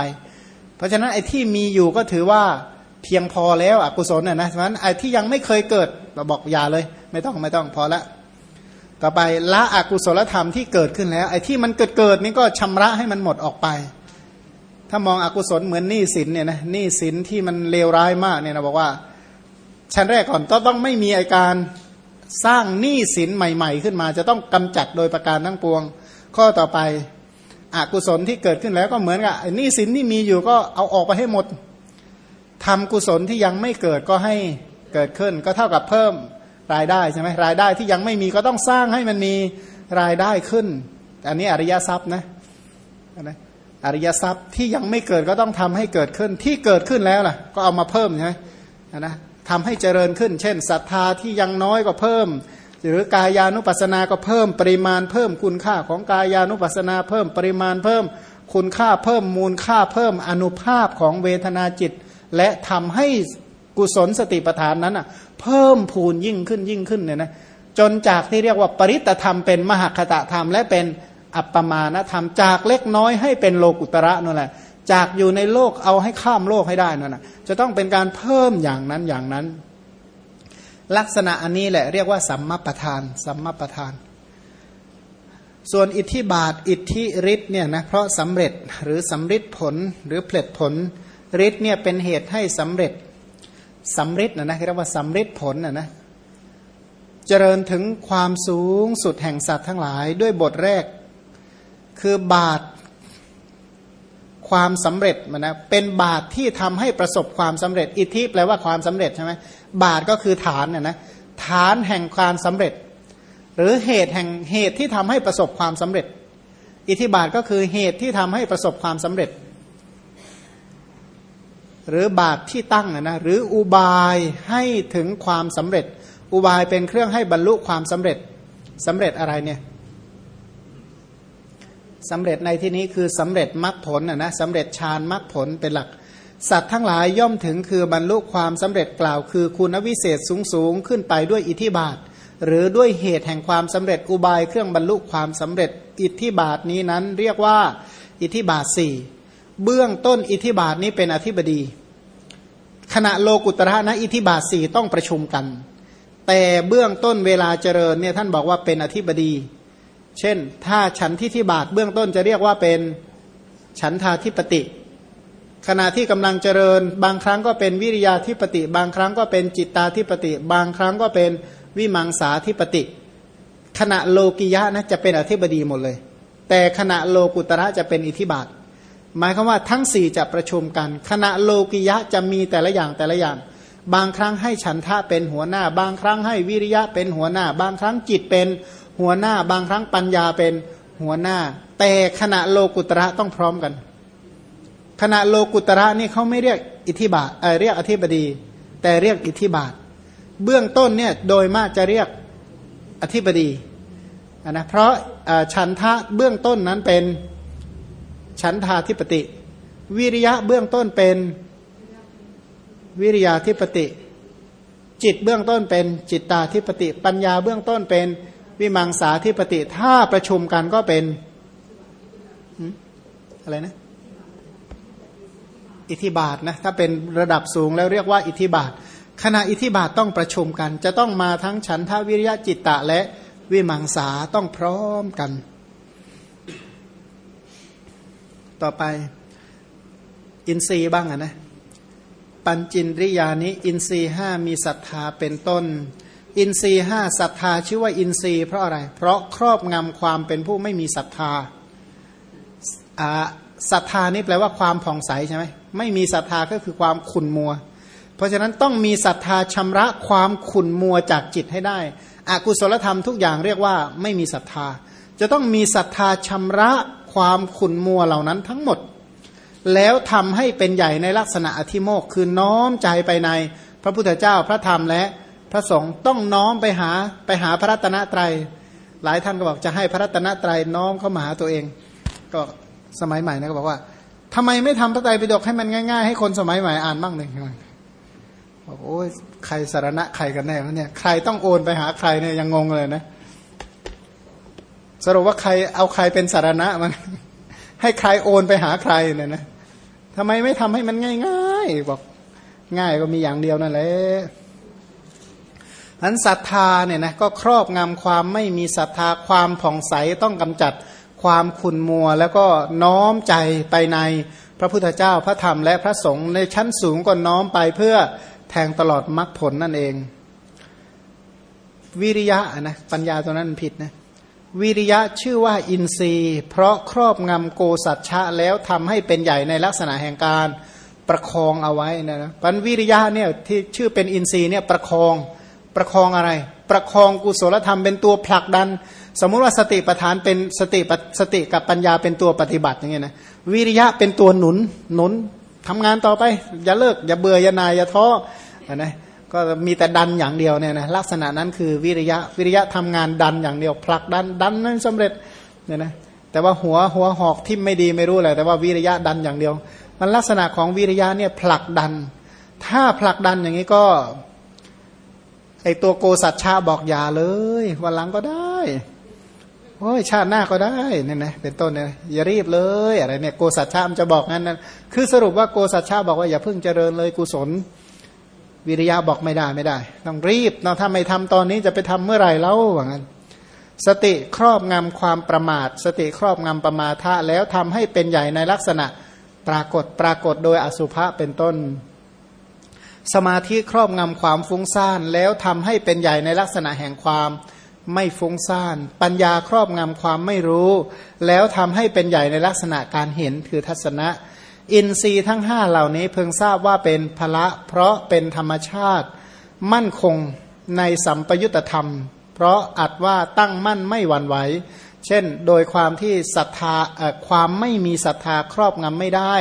เพราะฉะนั้นไอ้ที่มีอยู่ก็ถือว่าเพียงพอแล้วอกุศลน่ะนะฉะนั้นไอ้ที่ยังไม่เคยเกิดเราบอกอย่าเลย ไม่ต้องไม่ต้องพอละต่อไปละอกุศลธรรมที่เกิดขึ้นแล้ว ไอ้ที่มันเกิดเกิดนี่ก็ชำระให้มันหมดออกไป ถ้ามองอกุศลเหมือนหนี้สินเนี่ยนะหนี้สินที่มันเลวร้ายมากเนี่ยนะบอกว่า ชั้นแรกก่อนต้องต้องไม่มีอาการสร้างหนี้สินใหม่ ๆ ขึ้นมา จะต้องกำจัดโดยประการทั้งปวง ข้อต่อไปอกุศลที่เกิดขึ้นแล้วก็เหมือนกับหนี้สินที่มีอยู่ก็เอาออกไปให้หมดทำกุศลที่ยังไม่เกิดก็ให้เกิดขึ้น ก็เท่ากับเพิ่มรายได้ใช่ไหมรายได้ที่ยังไม่มีก็ต้องสร้างให้มันมีรายได้ขึ้น อันนี้อริยทรัพย์นะนะ อริยทรัพย์ที่ยังไม่เกิดก็ต้องทำให้เกิดขึ้นที่เกิดขึ้นแล้วล่ะ ก็เอามาเพิ่มใช่ไหมนะทำให้เจริญขึ้น เช่นศรัทธาที่ยังน้อยก็เพิ่ม หรือกายานุปัสสนาก็เพิ่มปริมาณเพิ่มคุณค่าของกายานุปัสสนาเพิ่มปริมาณเพิ่มคุณค่าเพิ่มมูลค่าเพิ่มอนุภาพของเวทนาจิต และทำให้กุศลสติปัฏฐานนั้นอะเพิ่มพูนยิ่งขึ้นยิ่งขึ้นเนี่ยนะจนจากที่เรียกว่าปริตธรรมเป็นมหคตธรรมและเป็น อัปปมาณธรรมจากเล็กน้อยให้เป็นโลกุตระนั่นแหละ จากอยู่ในโลกเอาให้ข้ามโลกให้ได้นั่นนะจะต้องเป็นการเพิ่มอย่างนั้นอย่างนั้น ลักษณะอันนี้แหละเรียกว่าสัมมาประธาน สัมมาประธาน ส่วนอิทธิบาทอิทธิฤทธิ์เนี่ยนะเพราะสำเร็จหรือสำฤทธิ์ผลหรือเพลิดผลฤทธิ์เนี่ยเป็นเหตุให้สำเร็จสำฤทธิ์นะนะเรียกว่าสำฤทธิ์ผลนะนะเจริญถึงความสูงสุดแห่งสัตว์ทั้งหลาย ด้วยบทแรก คือบาทความสำเร็จมันนะเป็นบาทที่ทำให้ประสบความสำเร็จ อิทธิแปลว่าความสำเร็จใช่ไหมบาทก็คือฐานน่ยนะฐานแห่งความสำเร็จ หรือเหตุแห่งเหตุที่ทำให้ประสบความสำเร็จ อิทธิบาทก็คือเหตุที่ทำให้ประสบความสำเร็จ หรือบาทที่ตั้งนะหรืออุบายให้ถึงความสำเร็จ อุบายเป็นเครื่องให้บรรลุความสำเร็จสำเร็จอะไรเนี่ย สำเร็จในที่นี้คือสำเร็จมรรคผลนะนะสำเร็จฌานมรรคผลเป็นหลัก สัตว์ทั้งหลายย่อมถึงคือบรรลุความสำเร็จกล่าว คือคุณวิเศษสูงสูงขึ้นไปด้วยอิทธิบาท หรือด้วยเหตุแห่งความสำเร็จอุบายเครื่องบรรลุความสำเร็จอิทธิบาทนี้นั้น เรียกว่าอิทธิบาทสี่เบื้องต้นอิทธิบาทนี้เป็นอธิบดี ขณะโลกุตระนะอิทธิบาทสี่ต้องประชุมกัน แต่เบื้องต้นเวลาเจริญเนี่ยท่านบอกว่าเป็นอธิบดี เช่น ถ้าฉันทิฏฐิบาทเบื้องต้นจะเรียกว่าเป็นฉันทาธิปติ ขณะที่กำลังเจริญ บางครั้งก็เป็นวิริยาธิปติ บางครั้งก็เป็นจิตตาธิปติ บางครั้งก็เป็นวิมังสาธิปติ ขณะโลกิยะนะจะเป็นอธิบดีหมดเลย แต่ขณะโลกุตระจะเป็นอิทิบาท หมายความว่าทั้งสี่จะประชุมกัน ขณะโลกิยะจะมีแต่ละอย่างแต่ละอย่าง บางครั้งให้ฉันทะเป็นหัวหน้า บางครั้งให้วิริยะเป็นหัวหน้า บางครั้งจิตเป็น หัวหน้าบางครั้งปัญญาเป็นหัวหน้า แต่ขณะโลกุตระต้องพร้อมกัน ขณะโลกุตระนี่เขาไม่เรียกอิทธิบาทเเรียกอธิบดี แต่เรียกอิทธิบาท เบื้องต้นเนี่ยโดยมากจะเรียกอธิบดีนะเพราะฉันทะเบื้องต้นนั้นเป็นฉันทาธิปติ วิริยะเบื้องต้นเป็นวิริยาธิปติ จิตเบื้องต้นเป็นจิตตาธิปติ ปัญญาเบื้องต้นเป็น วิมังสาธิปติถ้าประชุมกันก็เป็นอะไรนะ อิทธิบาทนะถ้าเป็นระดับสูงแล้วเรียกว่าอิทธิบาทขณะอิทธิบาทต้องประชุมกัน จะต้องมาทั้งฉันทาวิริยะจิตตะและวิมังสาต้องพร้อมกัน ต่อไป อินทรีย์บ้างอะนะ ปัญจินริยานิอินทรีห้ามีศรัทธาเป็นต้น อินทรีห้าศรัทธาชื่อว่าอินทรีเพราะอะไร เพราะครอบงำความเป็นผู้ไม่มีศรัทธาศรัทธานี่แปลว่าความผ่องใสใช่ไหมไม่มีศรัทธาก็คือความขุนมัว เพราะฉะนั้นต้องมีศรัทธาชำระความขุนมัวจากจิตให้ได้อกุศลธรรมทุกอย่างเรียกว่าไม่มีศรัทธา จะต้องมีศรัทธาชำระความขุนมัวเหล่านั้นทั้งหมด แล้วทำให้เป็นใหญ่ในลักษณะอธิโมกคือน้อมใจไปในพระพุทธเจ้าพระธรรมและ พระสงฆ์ต้องน้อมไปหาไปหาพระรัตนตรัย หลายท่านก็บอกจะให้พระรัตนตรัยน้อมเข้ามาหาตัวเอง ก็สมัยใหม่นะก็บอกว่าทำไมไม่ทำพระไตรปิฎกให้มันง่ายๆ ให้คนสมัยใหม่อ่านบ้างเลยบอกโอ้ยใครสารณะใครกันแน่เนี่ยใครต้องโอนไปหาใครเนี่ยยังงงเลยนะสรุปว่าใครเอาใครเป็นสารณะมันให้ใครโอนไปหาใครเนี่ยนะทำไมไม่ทำให้มันง่ายๆบอกง่ายก็มีอย่างเดียวนั่นแหละ อันศรัทธาเนี่ยนะก็ครอบงำความไม่มีศรัทธาความผ่องใสต้องกำจัดความขุนมัว แล้วก็น้อมใจไปในพระพุทธเจ้าพระธรรมและพระสงฆ์ในชั้นสูงก็น้อมไปเพื่อแทงตลอดมรรคผลนั่นเอง วิริยะนะปัญญาตัวนั้นผิดนะวิริยะชื่อว่าอินทรีย์ เพราะครอบงำโกสัจฉะแล้วทำให้เป็นใหญ่ในลักษณะแห่งการประคองเอาไว้นะนะปัญวิริยะเนี่ยที่ชื่อเป็นอินทรีย์เนี่ยประคอง ประคองอะไร ประคองกุศลธรรมเป็นตัวผลักดัน สมมุติว่าสติปัฏฐานเป็นสติสติกับปัญญาเป็นตัวปฏิบัติอย่างเงี้ยนะวิริยะเป็นตัวหนุนหนุนทำงานต่อไป อย่าเลิก อย่าเบื่ออย่านายอย่าท้อนะก็มีแต่ดันอย่างเดียวเนี่ยนะลักษณะนั้นคือวิริยะวิริยะทำงานดันอย่างเดียวผลักดันดันนั้นสำเร็จเนี่ยนะแต่ว่าหัวหัวหอกที่ไม่ดีไม่รู้แหละแต่ว่าวิริยะดันอย่างเดียว มันลักษณะของวิริยะเนี่ยผลักดัน ถ้าผลักดันอย่างนี้ก็ ไอตัวโกสัจชาบอกอย่าเลย วันหลังก็ได้โอ้ยชาติหน้าก็ได้เนี่ยนะเป็นต้นเนี่ยอย่ารีบเลยอะไรเนี่ยโกสัจชามันจะบอกงั้นนะคือสรุปว่าโกสัจชาบอกว่าอย่าเพิ่งเจริญเลยกุศล วิริยะบอกไม่ได้ไม่ได้ ต้องรีบเนาถ้าไม่ทำตอนนี้จะไปทำเมื่อไหร่แล้วว่างั้น สติครอบงำความประมาท สติครอบงำประมาทะแล้วทำให้เป็นใหญ่ในลักษณะปรากฏปรากฏโดยอสุภะเป็นต้น สมาธิครอบงำความฟุ้งซ่าน แล้วทำให้เป็นใหญ่ในลักษณะแห่งความไม่ฟุ้งซ่าน ปัญญาครอบงำความไม่รู้ แล้วทำให้เป็นใหญ่ในลักษณะการเห็นคือทัศนะ อินทรีย์ทั้งห้าเหล่านี้เพิ่งทราบว่าเป็นพละเพราะเป็นธรรมชาติ มั่นคงในสัมปยุตธรรม เพราะอัดว่าตั้งมั่นไม่หวั่นไหวเช่น โดยความที่ศรัทธาความไม่มีศรัทธาครอบงำไม่ได้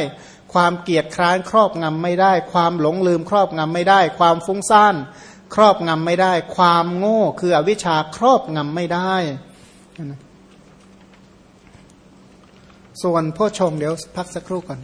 ความเกียดคร้านครอบงำไม่ได้ ความหลงลืมครอบงำไม่ได้ ความฟุ้งซ่านครอบงำไม่ได้ ความโง่คืออวิชชาครอบงำไม่ได้ส่วนพ่อชงเดี๋ยวพักสักครู่ก่อน